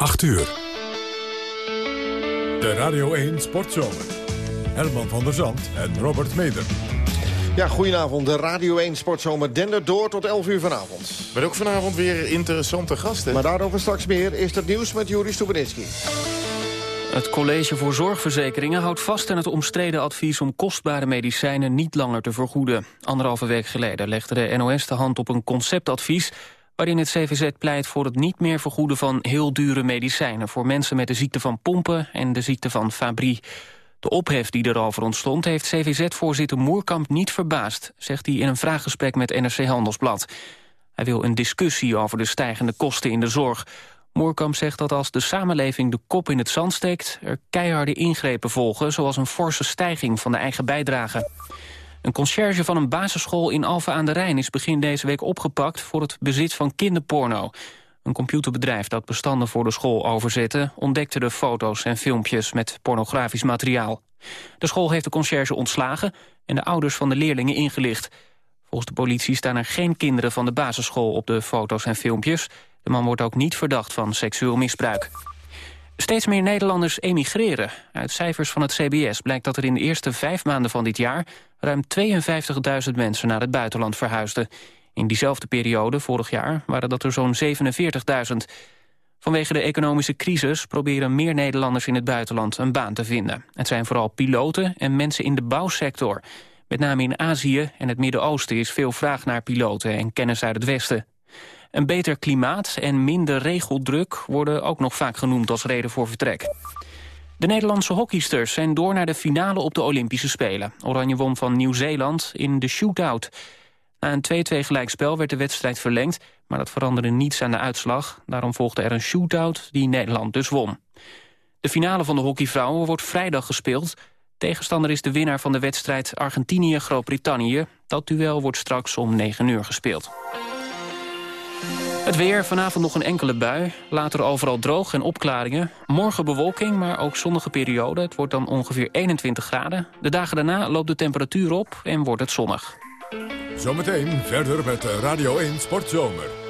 8 uur. De Radio 1 Sportzomer. Herman van der Zand en Robert Meder. Ja, goedenavond. De Radio 1 Sportzomer dendert door tot 11 uur vanavond. Met ook vanavond weer interessante gasten. Maar daarover straks meer. Is het nieuws met Juri Stubenitski. Het College voor Zorgverzekeringen houdt vast aan het omstreden advies om kostbare medicijnen niet langer te vergoeden. Anderhalve week geleden legde de NOS de hand op een conceptadvies waarin het CVZ pleit voor het niet meer vergoeden van heel dure medicijnen voor mensen met de ziekte van pompen en de ziekte van Fabry. De ophef die erover ontstond heeft CVZ-voorzitter Moerkamp niet verbaasd, zegt hij in een vraaggesprek met NRC Handelsblad. Hij wil een discussie over de stijgende kosten in de zorg. Moerkamp zegt dat als de samenleving de kop in het zand steekt... er keiharde ingrepen volgen, zoals een forse stijging van de eigen bijdrage. Een conciërge van een basisschool in Alphen aan de Rijn... is begin deze week opgepakt voor het bezit van kinderporno. Een computerbedrijf dat bestanden voor de school overzette... ontdekte de foto's en filmpjes met pornografisch materiaal. De school heeft de conciërge ontslagen... en de ouders van de leerlingen ingelicht. Volgens de politie staan er geen kinderen van de basisschool... op de foto's en filmpjes. De man wordt ook niet verdacht van seksueel misbruik. Steeds meer Nederlanders emigreren. Uit cijfers van het CBS blijkt dat er in de eerste vijf maanden van dit jaar... ruim 52.000 mensen naar het buitenland verhuisden. In diezelfde periode, vorig jaar, waren dat er zo'n 47.000. Vanwege de economische crisis proberen meer Nederlanders in het buitenland een baan te vinden. Het zijn vooral piloten en mensen in de bouwsector. Met name in Azië en het Midden-Oosten is veel vraag naar piloten en kennis uit het Westen. Een beter klimaat en minder regeldruk worden ook nog vaak genoemd als reden voor vertrek. De Nederlandse hockeysters zijn door naar de finale op de Olympische Spelen. Oranje won van Nieuw-Zeeland in de shootout. Na een 2-2 gelijkspel werd de wedstrijd verlengd... maar dat veranderde niets aan de uitslag. Daarom volgde er een shootout die Nederland dus won. De finale van de hockeyvrouwen wordt vrijdag gespeeld. Tegenstander is de winnaar van de wedstrijd Argentinië-Groot-Brittannië. Dat duel wordt straks om 9 uur gespeeld. Het weer, vanavond nog een enkele bui. Later overal droog en opklaringen. Morgen bewolking, maar ook zonnige periode. Het wordt dan ongeveer 21 graden. De dagen daarna loopt de temperatuur op en wordt het zonnig. Zometeen verder met Radio 1 Sportzomer.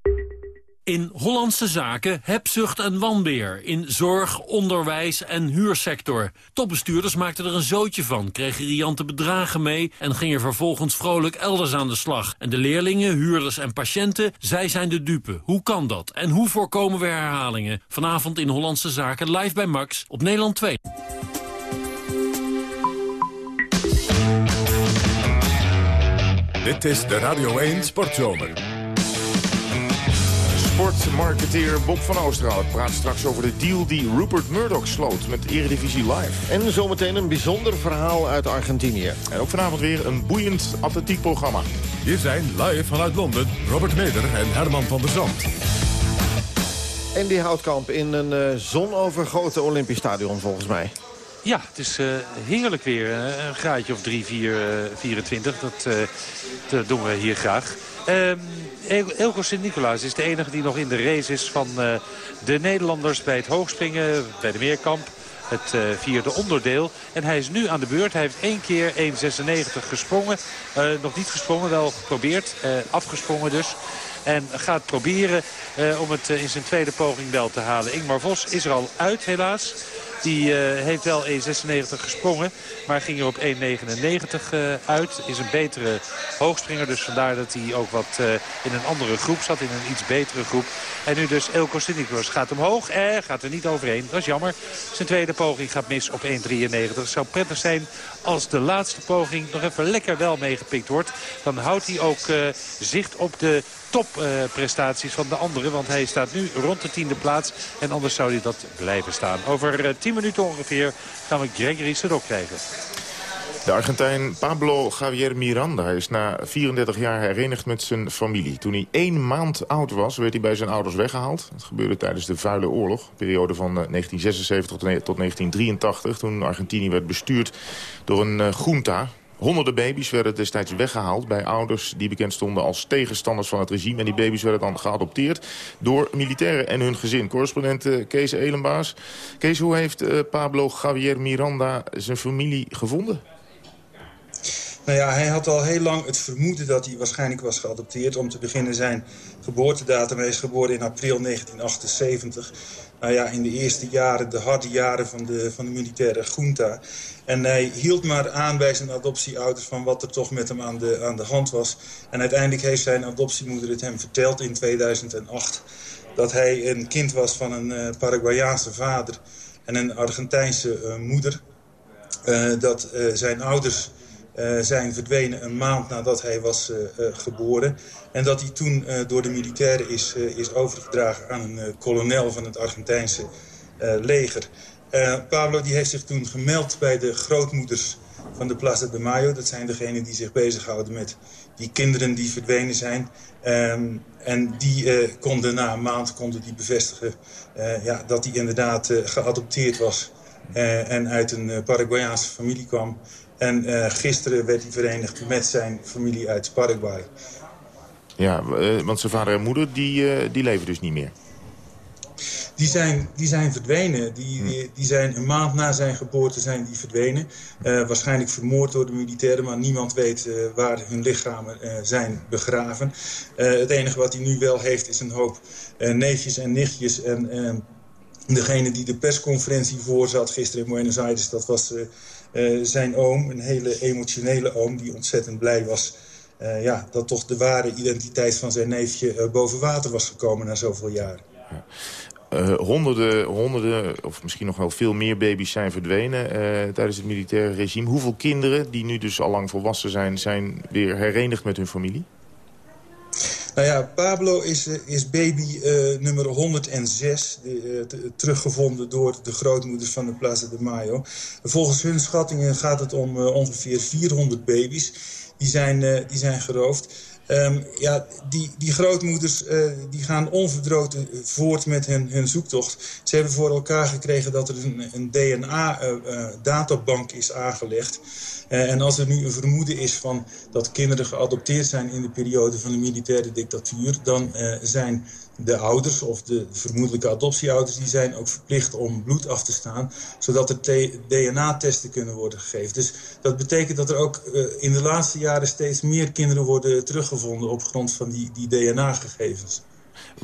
In Hollandse zaken hebzucht en wanbeer. In zorg, onderwijs en huursector. Topbestuurders maakten er een zootje van, kregen riante bedragen mee... en gingen vervolgens vrolijk elders aan de slag. En de leerlingen, huurders en patiënten, zij zijn de dupe. Hoe kan dat? En hoe voorkomen we herhalingen? Vanavond in Hollandse zaken live bij Max op Nederland 2. Dit is de Radio 1 Sportzomer. Sportmarketeer Bob van Oosterhout praat straks over de deal die Rupert Murdoch sloot met Eredivisie Live. En zometeen een bijzonder verhaal uit Argentinië. En ook vanavond weer een boeiend atletiekprogramma. Hier zijn live vanuit Londen Robert Meder en Herman van der Zand. En die houtkamp in een uh, zonovergoten Olympisch stadion volgens mij. Ja, het is uh, heerlijk weer. Een graadje of 3, 4, uh, 24. Dat, uh, dat, doen we hier graag. Elko Sint-Nicolaas is de enige die nog in de race is van uh, de Nederlanders bij het hoogspringen, bij de meerkamp. Het uh, vierde onderdeel. En hij is nu aan de beurt. Hij heeft één keer 1,96 gesprongen. Uh, nog niet gesprongen, wel geprobeerd. afgesprongen dus. En gaat proberen om het in zijn tweede poging wel te halen. Ingmar Vos is er al uit helaas. Die uh, heeft wel 1,96 gesprongen. Maar ging er op 1,99 uh, uit. Is een betere hoogspringer. Dus vandaar dat hij ook wat uh, in een andere groep zat. In een iets betere groep. En nu dus Elko Stinikos gaat omhoog. Eh, gaat er niet overheen. Dat is jammer. Zijn tweede poging gaat mis op 1,93. Het zou prettig zijn als de laatste poging nog even lekker wel meegepikt wordt. Dan houdt hij ook zicht op de topprestaties van de anderen. Want hij staat nu rond de tiende plaats. En anders zou hij dat blijven staan. Over uh, 10 minuten ongeveer gaan we Gregory Sedok krijgen. De Argentijn Pablo Javier Miranda is na 34 jaar herenigd met zijn familie. Toen hij één maand oud was, werd hij bij zijn ouders weggehaald. Dat gebeurde tijdens de Vuile Oorlog, periode van 1976 tot 1983... toen Argentinië werd bestuurd door een junta, Honderden baby's werden destijds weggehaald bij ouders die bekend stonden als tegenstanders van het regime. En die baby's werden dan geadopteerd door militairen en hun gezin. Correspondent uh, Kees Elenbaas. Kees, hoe heeft uh, Pablo Javier Miranda zijn familie gevonden? Nou ja, hij had al heel lang het vermoeden dat hij waarschijnlijk was geadopteerd. Om te beginnen zijn geboortedatum. Hij is geboren in april 1978. Nou ja, in de eerste jaren, de harde jaren van de, van de militaire junta. En hij hield maar aan bij zijn adoptieouders van wat er toch met hem aan de, aan de hand was. En uiteindelijk heeft zijn adoptiemoeder het hem verteld in 2008... dat hij een kind was van een uh, Paraguayaanse vader en een Argentijnse uh, moeder. Uh, dat zijn ouders zijn verdwenen een maand nadat hij was uh, uh, geboren. En dat hij toen door de militairen is, is overgedragen aan een kolonel van het Argentijnse leger. Pablo die heeft zich toen gemeld bij de grootmoeders van de Plaza de Mayo. Dat zijn degenen die zich bezighouden met die kinderen die verdwenen zijn. Um, en die konden na een maand konden die bevestigen ja, dat hij inderdaad geadopteerd was. en uit een Paraguayaanse familie kwam. En uh, gisteren werd hij verenigd met zijn familie uit Paraguay. Ja, uh, want zijn vader en moeder die, uh, die leven dus niet meer. Die zijn, die zijn verdwenen. Die, die, die, zijn een maand na zijn geboorte zijn die verdwenen. waarschijnlijk vermoord door de militairen, maar niemand weet waar hun lichamen zijn begraven. het enige wat hij nu wel heeft is een hoop neefjes en nichtjes en... Degene die de persconferentie voorzat gisteren in Buenos Aires, dat was zijn oom, een hele emotionele oom... die ontzettend blij was uh, ja, dat toch de ware identiteit van zijn neefje uh, boven water was gekomen na zoveel jaren. Ja. Honderden, honderden, of misschien nog wel veel meer baby's zijn verdwenen tijdens het militaire regime. Hoeveel kinderen, die nu dus al lang volwassen zijn, zijn weer herenigd met hun familie? Nou ja, Pablo is, eh, is baby uh, nummer 106, de, uh, teruggevonden door de grootmoeders van de Plaza de Mayo. Volgens hun schattingen gaat het om ongeveer 400 baby's. Die zijn, die zijn geroofd. Um, ja, die, die grootmoeders die gaan onverdroten voort met hun, hun zoektocht. Ze hebben voor elkaar gekregen dat er een, een DNA-databank is aangelegd. Uh, en als er nu een vermoeden is van dat kinderen geadopteerd zijn in de periode van de militaire dictatuur... dan zijn de ouders of de vermoedelijke adoptieouders... die zijn ook verplicht om bloed af te staan... zodat er DNA-testen kunnen worden gegeven. Dus dat betekent dat er ook uh, in de laatste jaren... steeds meer kinderen worden teruggevonden op grond van die, die DNA-gegevens.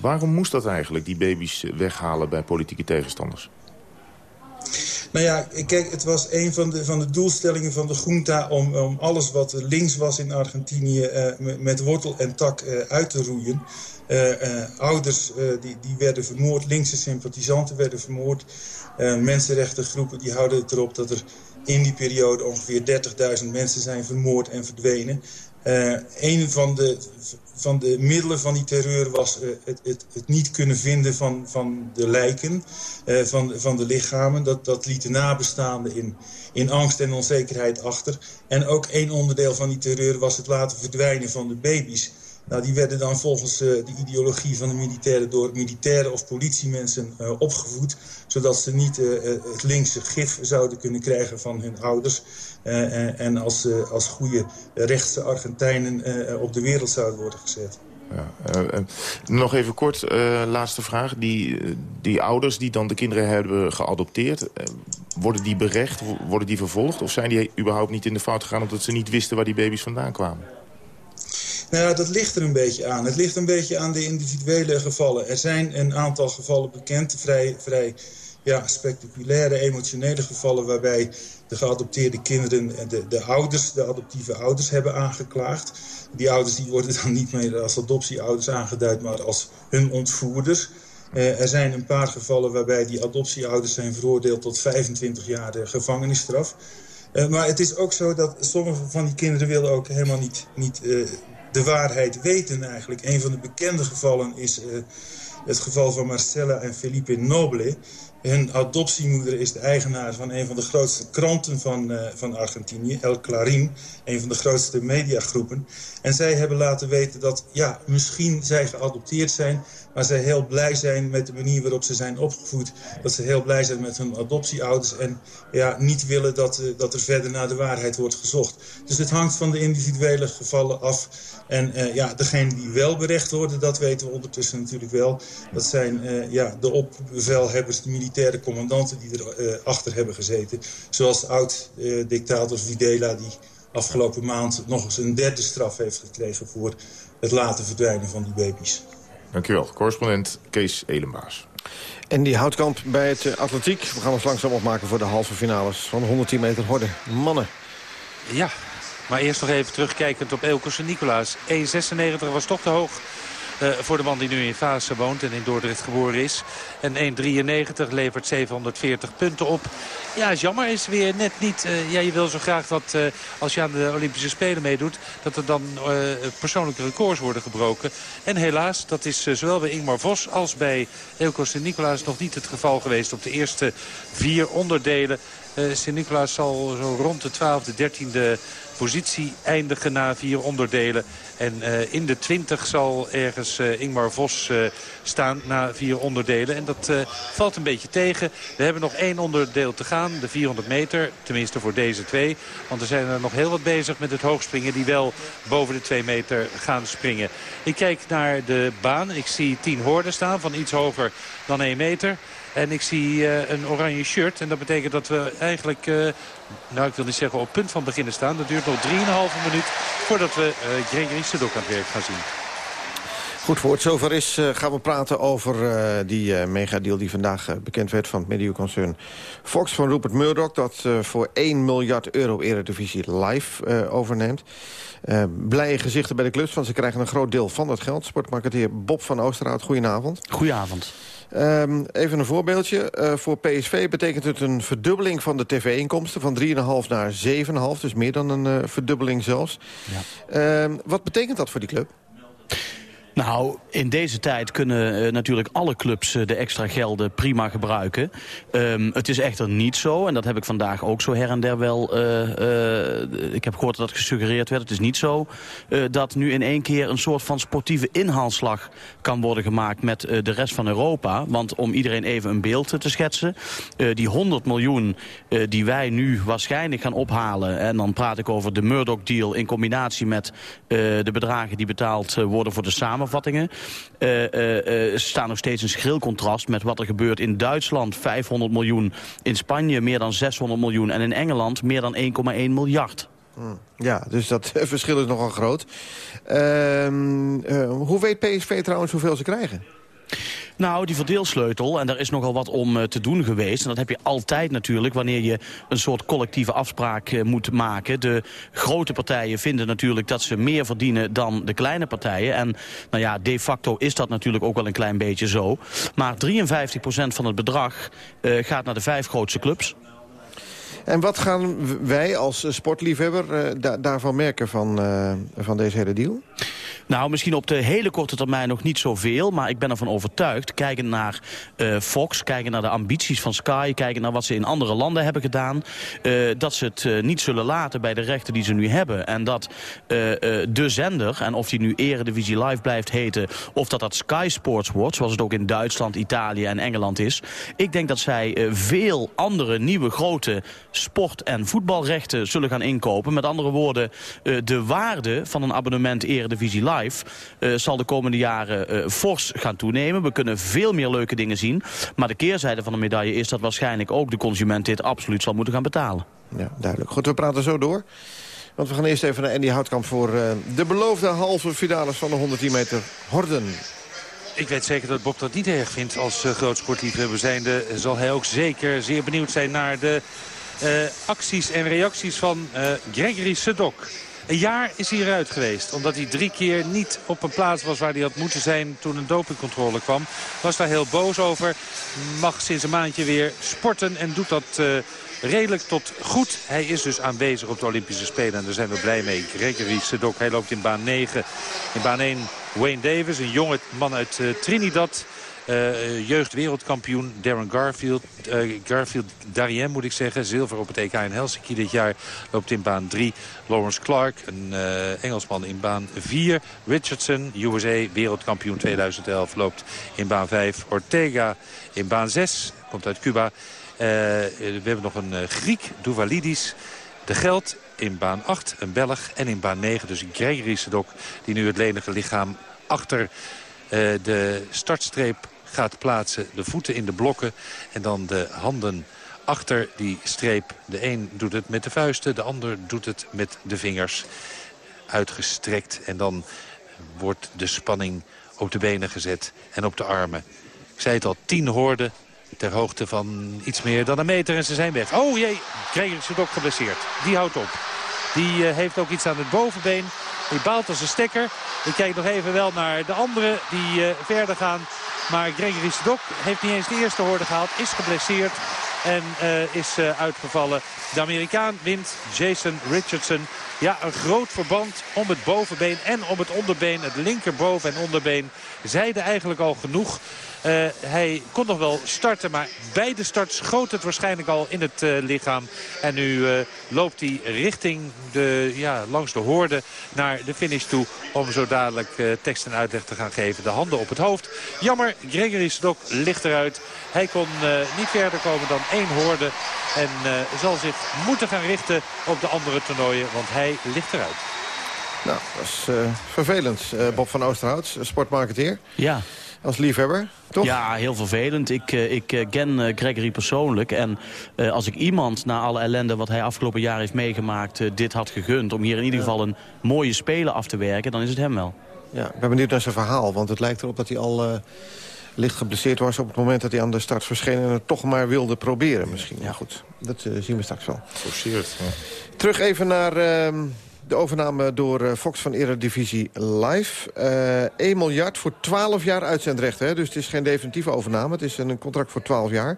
Waarom moest dat eigenlijk, die baby's weghalen bij politieke tegenstanders? Nou ja, kijk, het was een van de, van de doelstellingen van de junta... om, om alles wat links was in Argentinië uh, met wortel en tak uh, uit te roeien. Uh, ouders die, die werden vermoord, linkse sympathisanten werden vermoord. mensenrechtengroepen die houden het erop dat er in die periode ongeveer 30.000 mensen zijn vermoord en verdwenen. een van de, van de middelen van die terreur was het, het, het, niet kunnen vinden van, van de lijken, van, van de lichamen. Dat, dat liet de nabestaanden in, in angst en onzekerheid achter. En ook één onderdeel van die terreur was het laten verdwijnen van de baby's. Nou, die werden dan volgens uh, de ideologie van de militairen door militairen of politiemensen opgevoed. Zodat ze niet het linkse gif zouden kunnen krijgen van hun ouders. En, en als, als goede rechtse Argentijnen op de wereld zouden worden gezet. Ja, nog even kort, laatste vraag. Die, die ouders die dan de kinderen hebben geadopteerd... worden die berecht, worden die vervolgd? Of zijn die überhaupt niet in de fout gegaan... omdat ze niet wisten waar die baby's vandaan kwamen? Nou ja, dat ligt er een beetje aan. Het ligt een beetje aan de individuele gevallen. Er zijn een aantal gevallen bekend, vrij, vrij ja, spectaculaire, emotionele gevallen... waarbij de geadopteerde kinderen de, de ouders, de adoptieve ouders, hebben aangeklaagd. Die ouders die worden dan niet meer als adoptieouders aangeduid, maar als hun ontvoerders. Uh, er zijn een paar gevallen waarbij die adoptieouders zijn veroordeeld tot 25 jaar de gevangenisstraf. Uh, maar het is ook zo dat sommige van die kinderen wilden ook helemaal niet, niet uh, de waarheid weten eigenlijk. Een van de bekende gevallen is het geval van Marcella en Felipe Noble. Hun adoptiemoeder is de eigenaar van een van de grootste kranten van, uh, van Argentinië, El Clarín. Een van de grootste mediagroepen. En zij hebben laten weten dat, ja, misschien zij geadopteerd zijn... Maar ze heel blij zijn met de manier waarop ze zijn opgevoed. Dat ze heel blij zijn met hun adoptieouders. En ja, niet willen dat, dat er verder naar de waarheid wordt gezocht. Dus het hangt van de individuele gevallen af. En uh, ja, degene die wel berecht worden, dat weten we ondertussen natuurlijk wel. Dat zijn uh, ja, de opbevelhebbers, de militaire commandanten die erachter achter hebben gezeten. Zoals oud-dictator Videla die afgelopen maand nog eens een derde straf heeft gekregen... voor het laten verdwijnen van die baby's. Dankjewel. Correspondent Kees Elenbaas. En die houtkamp bij het eh, atletiek. We gaan ons langzaam opmaken voor de halve finales van de 110 meter horde. Mannen. Ja, maar eerst nog even terugkijkend op Elkers en Nicolaas. 1,96 was toch te hoog voor de man die nu in Vaassen woont en in Dordrecht geboren is. En 1,93 levert 740 punten op. Ja, is jammer. Is weer net niet... Uh, ja, je wil zo graag dat uh, als je aan de Olympische Spelen meedoet... dat er dan persoonlijke records worden gebroken. En helaas, dat is zowel bij Ingmar Vos als bij Elko Sint-Nicolaas... nog niet het geval geweest op de eerste vier onderdelen. Sint-Nicolaas zal zo rond de 12e, 13e positie eindigen na vier onderdelen. En uh, in de 20 zal ergens uh, Ingmar Vos uh, staan na vier onderdelen. En dat valt een beetje tegen. We hebben nog één onderdeel te gaan, de 400 meter. Tenminste voor deze twee. Want er zijn er nog heel wat bezig met het hoogspringen... die wel boven de 2 meter gaan springen. Ik kijk naar de baan. Ik zie 10 hoorden staan van iets hoger dan 1 meter. En ik zie een oranje shirt. En dat betekent dat we eigenlijk, nou ik wil niet zeggen op punt van beginnen staan. Dat duurt nog 3,5 minuut voordat we uh, Sedok aan het werk gaan zien. Goed, voor het zover is gaan we praten over die megadeal die vandaag bekend werd van het mediaconcern Fox van Rupert Murdoch. Dat voor 1 miljard euro Eredivisie live overneemt. blije gezichten bij de clubs, want ze krijgen een groot deel van dat geld. Sportmarketeer Bob van Oosterhout, goedenavond. Goedenavond. Um, even een voorbeeldje. Uh, voor PSV betekent het een verdubbeling van de tv-inkomsten... van 3,5 naar 7,5, dus meer dan een uh, verdubbeling zelfs. Ja. Uh, wat betekent dat voor die club? Nou, in deze tijd kunnen uh, natuurlijk alle clubs uh, de extra gelden prima gebruiken. Um, het is echter niet zo, en dat heb ik vandaag ook zo her en der wel... Uh, ik heb gehoord dat dat gesuggereerd werd. Het is niet zo dat nu in één keer een soort van sportieve inhaalslag kan worden gemaakt met de rest van Europa. Want om iedereen even een beeld te schetsen... die 100 miljoen die wij nu waarschijnlijk gaan ophalen... en dan praat ik over de Murdoch-deal in combinatie met de bedragen die betaald worden voor de samenwerking samenvattingen... Uh, uh, staan nog steeds een schril contrast met wat er gebeurt in Duitsland. 500 miljoen, in Spanje meer dan 600 miljoen... en in Engeland meer dan 1,1 miljard. Hmm. Ja, dus dat verschil is nogal groot. Ehm, hoe weet PSV trouwens hoeveel ze krijgen? Nou, die verdeelsleutel, en daar is nogal wat om uh, te doen geweest. En dat heb je altijd natuurlijk wanneer je een soort collectieve afspraak uh, moet maken. De grote partijen vinden natuurlijk dat ze meer verdienen dan de kleine partijen. En nou ja, de facto is dat natuurlijk ook wel een klein beetje zo. Maar 53% van het bedrag uh, gaat naar de vijf grootste clubs. En wat gaan wij als sportliefhebber da daarvan merken van, van deze hele deal? Nou, misschien op de hele korte termijn nog niet zoveel. Maar ik ben ervan overtuigd, kijkend naar uh, Fox... kijkend naar de ambities van Sky... kijkend naar wat ze in andere landen hebben gedaan... Uh, dat ze het uh, niet zullen laten bij de rechten die ze nu hebben. En dat de zender, en of die nu Eredivisie Live blijft heten... of dat dat Sky Sports wordt, zoals het ook in Duitsland, Italië en Engeland is... ik denk dat zij veel andere nieuwe grote sport- en voetbalrechten zullen gaan inkopen. Met andere woorden, de waarde van een abonnement Eredivisie Live uh, zal de komende jaren uh, fors gaan toenemen. We kunnen veel meer leuke dingen zien. Maar de keerzijde van de medaille is dat waarschijnlijk ook de consument dit absoluut zal moeten gaan betalen. Ja, duidelijk. Goed, we praten zo door. Want we gaan eerst even naar Andy Houtkamp voor uh, de beloofde halve finales van de 110 meter horden. Ik weet zeker dat Bob dat niet erg vindt als uh, groot sportliefhebber zijnde. Zal hij ook zeker zeer benieuwd zijn naar de uh, acties en reacties van uh, Gregory Sedok. Een jaar is hij eruit geweest. Omdat hij drie keer niet op een plaats was waar hij had moeten zijn toen een dopingcontrole kwam. Was daar heel boos over. Mag sinds een maandje weer sporten en doet dat... Uh, redelijk tot goed. Hij is dus aanwezig op de Olympische Spelen en daar zijn we blij mee. Gregory Sedok, hij loopt in baan 9. In baan 1 Wayne Davis, een jonge man uit uh, Trinidad. Uh, jeugd wereldkampioen Darren Garfield. Uh, Garfield Darien moet ik zeggen. Zilver op het EK in Helsinki dit jaar. Loopt in baan 3. Lawrence Clark, een uh, Engelsman in baan 4. Richardson, USA, wereldkampioen 2011. Loopt in baan 5. Ortega in baan 6. Komt uit Cuba. we hebben nog een Griek, Douvalidis. De Geld in baan 8, een Belg. En in baan 9 dus Gregory Sedok, die nu het lenige lichaam achter de startstreep gaat plaatsen. De voeten in de blokken en dan de handen achter die streep. De een doet het met de vuisten, de ander doet het met de vingers uitgestrekt. En dan wordt de spanning op de benen gezet en op de armen. Ik zei het al, tien hoorden ter hoogte van iets meer dan een meter en ze zijn weg. Oh jee, Greger is ook geblesseerd. Die houdt op. Die uh, heeft ook iets aan het bovenbeen. Die baalt als een stekker. Ik kijk nog even wel naar de anderen die uh, verder gaan. Maar Gregory Sedok heeft niet eens de eerste hoorde gehaald. Is geblesseerd en uh, is uitgevallen. De Amerikaan wint Jason Richardson. Ja, een groot verband om het bovenbeen en om het onderbeen. Het linkerboven en onderbeen zeiden eigenlijk al genoeg. Uh, hij kon nog wel starten, maar bij de start schoot het waarschijnlijk al in het uh, lichaam. En nu uh, loopt hij richting de, ja, langs de hoorde naar de finish toe... om zo dadelijk tekst en uitleg te gaan geven. De handen op het hoofd. Jammer, Gregory Stok ligt eruit. Hij kon niet verder komen dan één hoorde. En zal zich moeten gaan richten op de andere toernooien, want hij ligt eruit. Nou, dat is vervelend. Bob van Oosterhout, sportmarketeer. Ja als liefhebber, toch? Ja, heel vervelend. Ik, eh, ik eh, ken eh, Gregory persoonlijk. En als ik iemand na alle ellende wat hij afgelopen jaar heeft meegemaakt... dit had gegund om hier in ieder geval een mooie speler af te werken... dan is het hem wel. Ja, ik ben benieuwd naar zijn verhaal. Want het lijkt erop dat hij al licht geblesseerd was... op het moment dat hij aan de start verscheen... en het toch maar wilde proberen misschien. Ja, goed. Dat zien we straks wel. Forceerd, ja. Terug even naar ehm, de overname door eh, Fox van Eredivisie Live. Uh, eh, 1 miljard voor 12 jaar uitzendrechten. Hè? Dus het is geen definitieve overname. Het is een contract voor 12 jaar.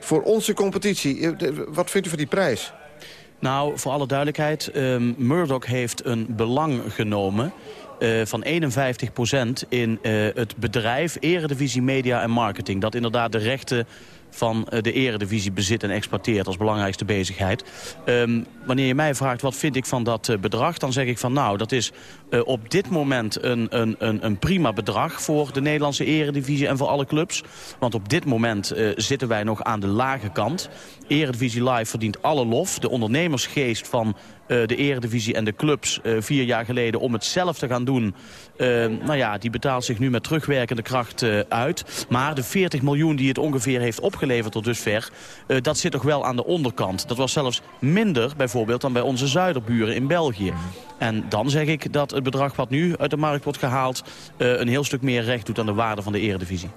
Voor onze competitie. Eh, wat vindt u van die prijs? Nou, voor alle duidelijkheid. Um, Murdoch heeft een belang genomen... Uh, van 51% in het bedrijf Eredivisie Media en Marketing. Dat inderdaad de rechten van eh, de eredivisie bezit en exploiteert als belangrijkste bezigheid. Um, wanneer je mij vraagt wat vind ik van dat uh, bedrag, dan zeg ik van nou, dat is uh, op dit moment een, een, een, een, prima bedrag voor de Nederlandse eredivisie en voor alle clubs. Want op dit moment zitten wij nog aan de lage kant. Eredivisie Live verdient alle lof. De ondernemersgeest van uh, de eredivisie en de clubs uh, vier jaar geleden om het zelf te gaan doen. Uh, nou ja, die betaalt zich nu met terugwerkende kracht uit. Maar de 40 miljoen die het ongeveer heeft opgeleverd tot dusver, dat zit toch wel aan de onderkant. Dat was zelfs minder bijvoorbeeld dan bij onze zuiderburen in België. En dan zeg ik dat het bedrag wat nu uit de markt wordt gehaald... een heel stuk meer recht doet aan de waarde van de eredivisie.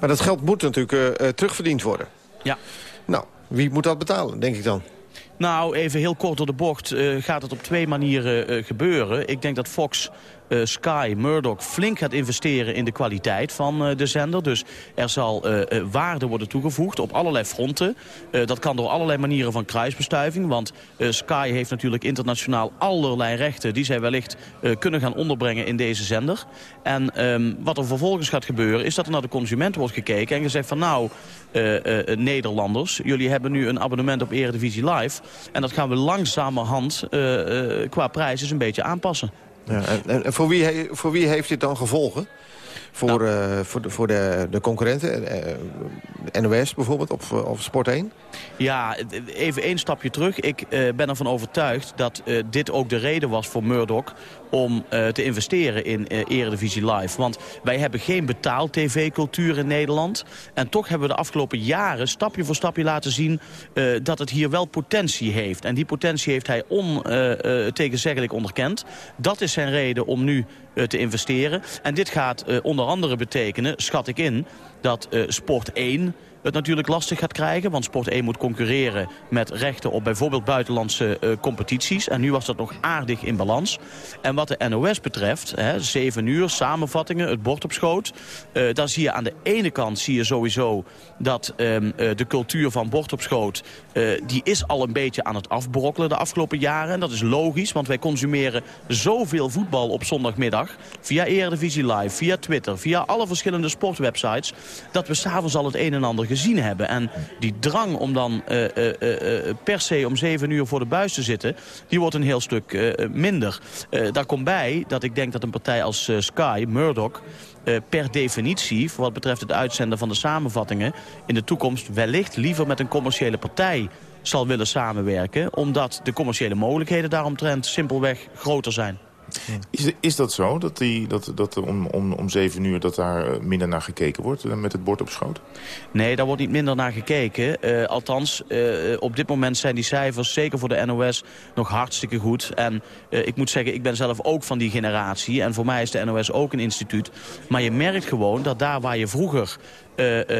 Maar dat geld moet natuurlijk terugverdiend worden. Ja. Nou, wie moet dat betalen, denk ik dan? Nou, even heel kort door de bocht uh, gaat het op twee manieren uh, gebeuren. Ik denk dat Fox uh, Sky, Murdoch flink gaat investeren in de kwaliteit van uh, de zender. Dus er zal uh, waarde worden toegevoegd op allerlei fronten. dat kan door allerlei manieren van kruisbestuiving. Want Sky heeft natuurlijk internationaal allerlei rechten... die zij wellicht kunnen gaan onderbrengen in deze zender. En um, wat er vervolgens gaat gebeuren... is dat er naar de consument wordt gekeken en gezegd van... nou, Nederlanders, jullie hebben nu een abonnement op Eredivisie Live... en dat gaan we langzamerhand qua prijs eens een beetje aanpassen. Ja, en, en voor, wie voor wie heeft dit dan gevolgen? Voor, nou. uh, voor, de, voor de, de concurrenten, uh, NOS bijvoorbeeld, of, of Sport 1? Ja, even één stapje terug. Ik uh, ben ervan overtuigd dat dit ook de reden was voor Murdoch om uh, te investeren in uh, Eredivisie Live. Want wij hebben geen betaal-tv-cultuur in Nederland. En toch hebben we de afgelopen jaren stapje voor stapje laten zien... Uh, dat het hier wel potentie heeft. En die potentie heeft hij ontegenzeggelijk onderkend. Dat is zijn reden om nu te investeren. En dit gaat onder andere betekenen, schat ik in, dat Sport 1 het natuurlijk lastig gaat krijgen. Want Sport 1 moet concurreren met rechten op bijvoorbeeld buitenlandse uh, competities. En nu was dat nog aardig in balans. En wat de NOS betreft, hè, 7 uur, samenvattingen, het bord op schoot. Uh, daar zie je aan de ene kant zie je sowieso dat um, uh, de cultuur van bord op schoot... die is al een beetje aan het afbrokkelen de afgelopen jaren. En dat is logisch, want wij consumeren zoveel voetbal op zondagmiddag... via Eredivisie Live, via Twitter, via alle verschillende sportwebsites... dat we s'avonds al het een en ander gezien hebben. En die drang om dan uh, uh, uh, per se om zeven uur voor de buis te zitten... die wordt een heel stuk minder. daar komt bij dat ik denk dat een partij als Sky, Murdoch... per definitie, voor wat betreft het uitzenden van de samenvattingen... in de toekomst wellicht liever met een commerciële partij zal willen samenwerken... omdat de commerciële mogelijkheden daaromtrent simpelweg groter zijn. Is, is dat zo, dat, die, dat, dat om, om, om zeven uur dat daar eh, minder naar gekeken wordt eh, met het bord op schoot? Nee, daar wordt niet minder naar gekeken. Uh, althans, op dit moment zijn die cijfers, zeker voor de NOS, nog hartstikke goed. En ik moet zeggen, ik ben zelf ook van die generatie. En voor mij is de NOS ook een instituut. Maar je merkt gewoon dat daar waar je vroeger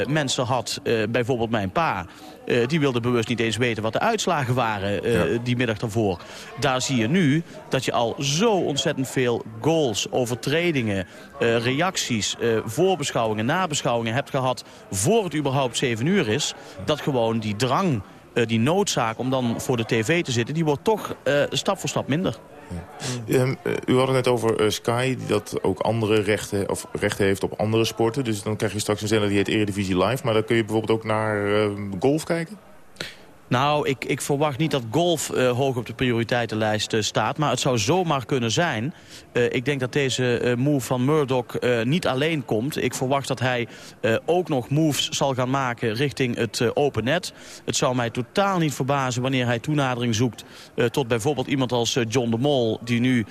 mensen had, bijvoorbeeld mijn pa... Uh, die wilde bewust niet eens weten wat de uitslagen waren uh, ja. die middag daarvoor. Daar zie je nu dat je al zo ontzettend veel goals, overtredingen, uh, reacties, voorbeschouwingen, nabeschouwingen hebt gehad voor het überhaupt 7 uur is. Dat gewoon die drang, die noodzaak om dan voor de tv te zitten, die wordt toch stap voor stap minder. Um, u had het net over uh, Sky, die dat ook andere rechten, of rechten heeft op andere sporten. Dus dan krijg je straks een zender die heet Eredivisie Live. Maar dan kun je bijvoorbeeld ook naar uh, golf kijken? Nou, ik, ik verwacht niet dat golf uh, hoog op de prioriteitenlijst uh, staat. Maar het zou zomaar kunnen zijn. Uh, ik denk dat deze move van Murdoch niet alleen komt. Ik verwacht dat hij ook nog moves zal gaan maken richting het open net. Het zou mij totaal niet verbazen wanneer hij toenadering zoekt... tot bijvoorbeeld iemand als John de Mol... die nu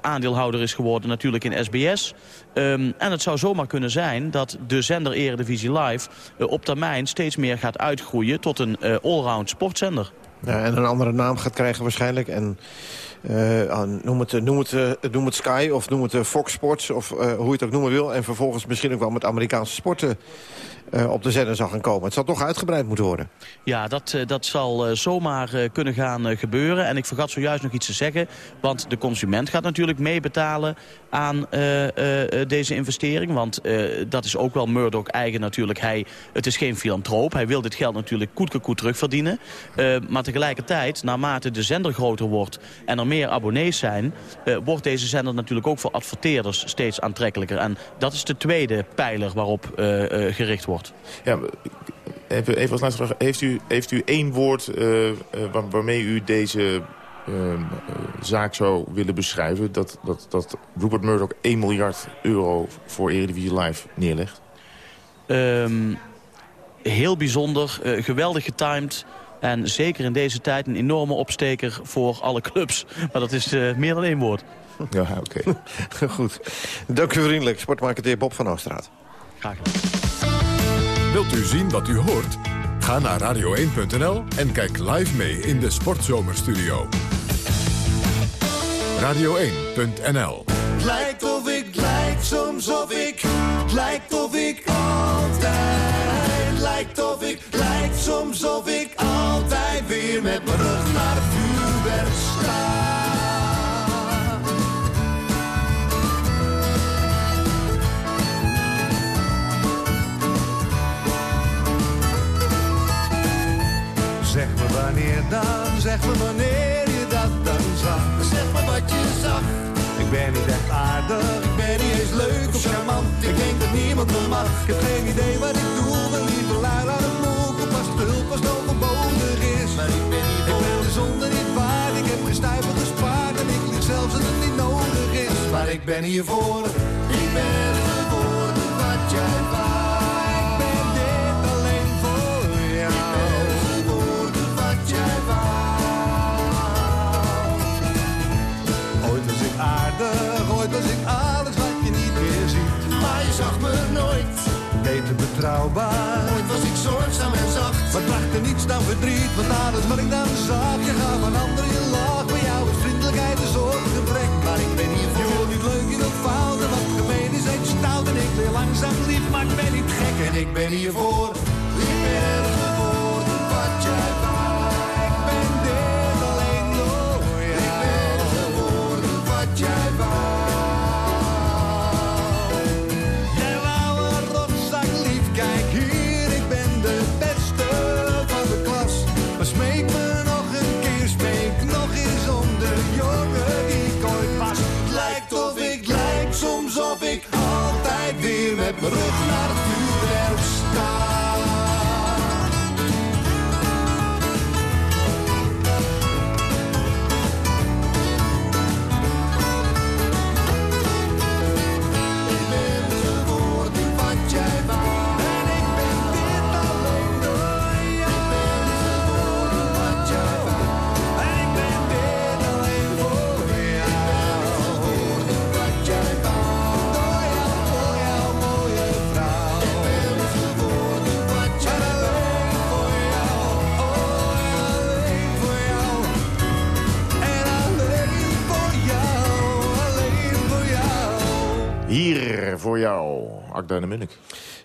aandeelhouder is geworden natuurlijk in SBS. Um, en het zou zomaar kunnen zijn dat de zender Eredivisie Live... op termijn steeds meer gaat uitgroeien tot een all allround sportzender. Ja, en een andere naam gaat krijgen waarschijnlijk. En uh, noem, het, noem, het, noem het Sky of noem het Fox Sports of hoe je het ook noemen wil. En vervolgens misschien ook wel met Amerikaanse sporten uh, op de zender zal gaan komen. Het zal toch uitgebreid moeten worden. Ja, dat, uh, dat zal uh, zomaar kunnen gaan gebeuren. En ik vergat zojuist nog iets te zeggen. Want de consument gaat natuurlijk meebetalen aan deze investering. Want dat is ook wel Murdoch eigen natuurlijk. Hij, het is geen filantroop. Hij wil dit geld natuurlijk koetkekoet terugverdienen. maar tegelijkertijd, naarmate de zender groter wordt en er meer abonnees zijn... wordt deze zender natuurlijk ook voor adverteerders steeds aantrekkelijker. En dat is de tweede pijler waarop gericht wordt. Ja, even, even als laatste vraag. Heeft u, heeft u één woord uh, uh, waar, waarmee u deze uh, zaak zou willen beschrijven... Dat, dat, dat Rupert Murdoch 1 miljard euro voor Eredivisie Live neerlegt? Um, heel bijzonder, geweldig getimed... En zeker in deze tijd een enorme opsteker voor alle clubs. Maar dat is meer dan één woord. Ja, oké. Okay. Goed. Dank u vriendelijk, sportmarketeer Bob van Oostraat. Graag gedaan. Wilt u zien wat u hoort? Ga naar radio1.nl en kijk live mee in de Sportzomerstudio. Radio1.nl Lijkt of ik, lijkt soms of ik, lijkt of ik altijd. Lijkt of ik, lijkt soms of ik altijd weer met mijn rug naar zeg me wanneer je dat dan zag. Zeg me wat je zag. Ik ben niet echt aardig, ik ben niet eens leuk of charmant. Ik denk dat niemand me mag. Ik heb geen idee wat ik doe, ben liever lui aan het mogen. Pas de hulp als het overbodig is. Maar ik ben niet Ik ben de zonde niet waard, ik heb geen stuiver gespaard. En ik lig zelfs als het niet nodig is. Maar ik ben hiervoor, Betrouwbaar. Ooit was ik zorgzaam en zacht. Maar bracht niets dan verdriet. Want alles wat ik dan zag. Je gaf van anderen je lach. Bij jou is vriendelijkheid een soort gebrek. Maar ik ben hier voor. Je wordt niet leuk, je wilt fout. En wat gemeen is, heet stout. En ik leer langzaam lief, maar ik ben niet gek. En ik ben hier voor. mijn rug naar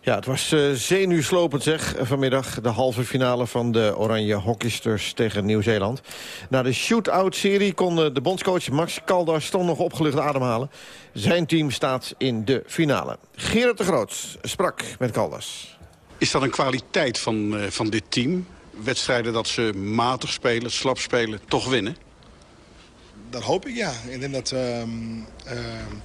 Ja, het was eh zenuwslopend zeg, vanmiddag. De halve finale van de Oranje Hockeysters tegen Nieuw-Zeeland. Na de shootout-serie kon eh, de bondscoach Max Caldas toch nog opgelucht ademhalen. Zijn team staat in de finale. Gerard de Groot sprak met Caldas. Is dat een kwaliteit van, eh, van dit team? Wedstrijden dat ze matig spelen, slap spelen, toch winnen? Dat hoop ik, ja. Ik denk dat... ehm, ehm,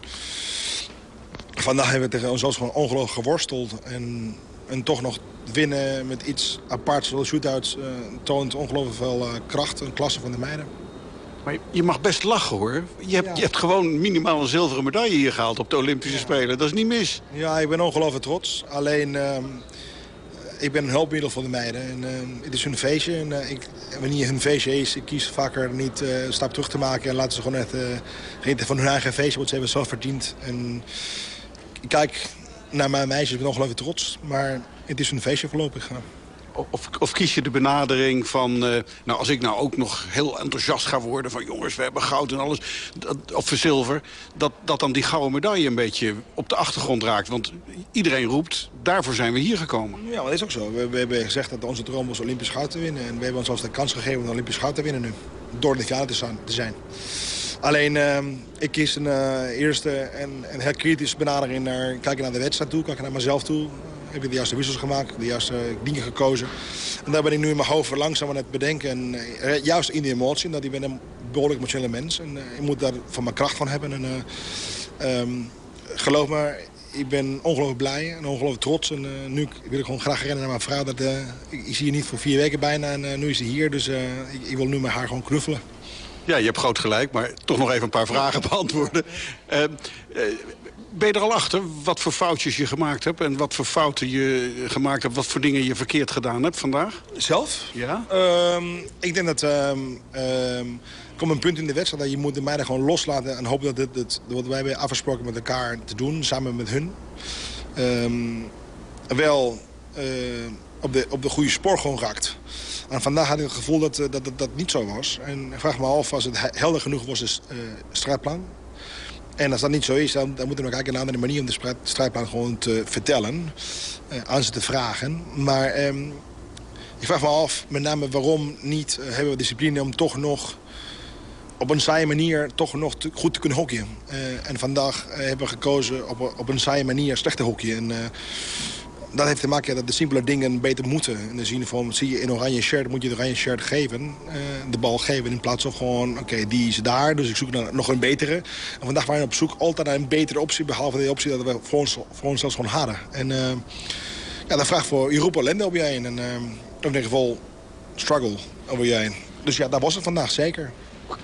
vandaag hebben we tegen ons gewoon ongelooflijk geworsteld. En, en toch nog winnen met iets aparts zoals shootouts... eh, toont ongelooflijk veel eh, kracht en klasse van de meiden. Maar je mag best lachen, hoor. Je hebt, Ja. je hebt gewoon minimaal een zilveren medaille hier gehaald op de Olympische Spelen. Dat is niet mis. Ja, ik ben ongelooflijk trots. Alleen, ehm, ik ben een hulpmiddel voor de meiden. En, ehm, het is hun feestje. En eh, ik, wanneer hun feestje is, ik kies vaker niet een stap terug te maken. En laten ze gewoon eh, genieten van hun eigen feestje. Want ze hebben zelf verdiend. En ik kijk naar mijn meisjes, ik ben ongelooflijk trots. Maar het is hun feestje voorlopig. Of, of kies je de benadering van... eh, nou, als ik nou ook nog heel enthousiast ga worden... van jongens, we hebben goud en alles, dat, of zilver... Dat, dat dan die gouden medaille een beetje op de achtergrond raakt. Want iedereen roept, daarvoor zijn we hier gekomen. Ja, dat is ook zo. We, we hebben gezegd dat onze droom was Olympisch goud te winnen. En we hebben ons zelfs de kans gegeven om Olympisch goud te winnen nu. Door de finale te zijn. Alleen, ehm, ik kies een eh, eerste en een heel kritische benadering naar kijken naar de wedstrijd toe, kijken naar mezelf toe. Heb ik de juiste wissels gemaakt, de juiste dingen gekozen. En daar ben ik nu in mijn hoofd langzaam aan het bedenken. En eh, juist in die emotie, dat ik ben een behoorlijk emotionele mens. En eh, ik moet daar van mijn kracht van hebben. En, eh, ehm, geloof me, ik ben ongelooflijk blij en ongelooflijk trots. En nu wil ik gewoon graag rennen naar mijn vrouw. Dat, ik, zie je niet voor vier weken bijna en nu is ze hier. Dus ik, ik wil nu met haar gewoon knuffelen. Ja, je hebt groot gelijk, maar toch nog even een paar vragen beantwoorden. Eh, eh, ben je er al achter wat voor foutjes je gemaakt hebt... en wat voor fouten je gemaakt hebt, wat voor dingen je verkeerd gedaan hebt vandaag? Zelf? Ja. Ehm, ik denk dat ehm, er komt een punt in de wedstrijd dat je moet de meiden gewoon loslaten en hopen dat dit, dit, wat wij hebben afgesproken met elkaar te doen, samen met hun, wel eh, op, de, op de goede spoor gewoon raakt. En vandaag had ik het gevoel dat, eh, dat, dat dat niet zo was. En ik vraag me af als het he- helder genoeg was, het uh, strijdplan. En als dat niet zo is, dan, dan moeten we kijken naar een andere manier om de strijd- strijdplan gewoon te vertellen. eh, aan ze te vragen. Maar ehm, ik vraag me af, met name waarom niet eh, hebben we discipline om toch nog op een saaie manier toch nog goed te kunnen hockeyen. En vandaag hebben we gekozen op, op een saaie manier slecht te hockeyen. En, dat heeft te maken dat de simpele dingen beter moeten. In de zin van, zie je in oranje shirt, moet je het oranje shirt geven. eh, de bal geven in plaats van gewoon, oké, die is daar, dus ik zoek naar nog een betere. En vandaag waren we op zoek altijd naar een betere optie, behalve de optie dat we voor ons, onszelf gewoon hadden. En eh, ja, dat vraagt voor Europa ellende op je heen. En eh, in ieder geval struggle over je heen. Dus ja, daar was het vandaag zeker.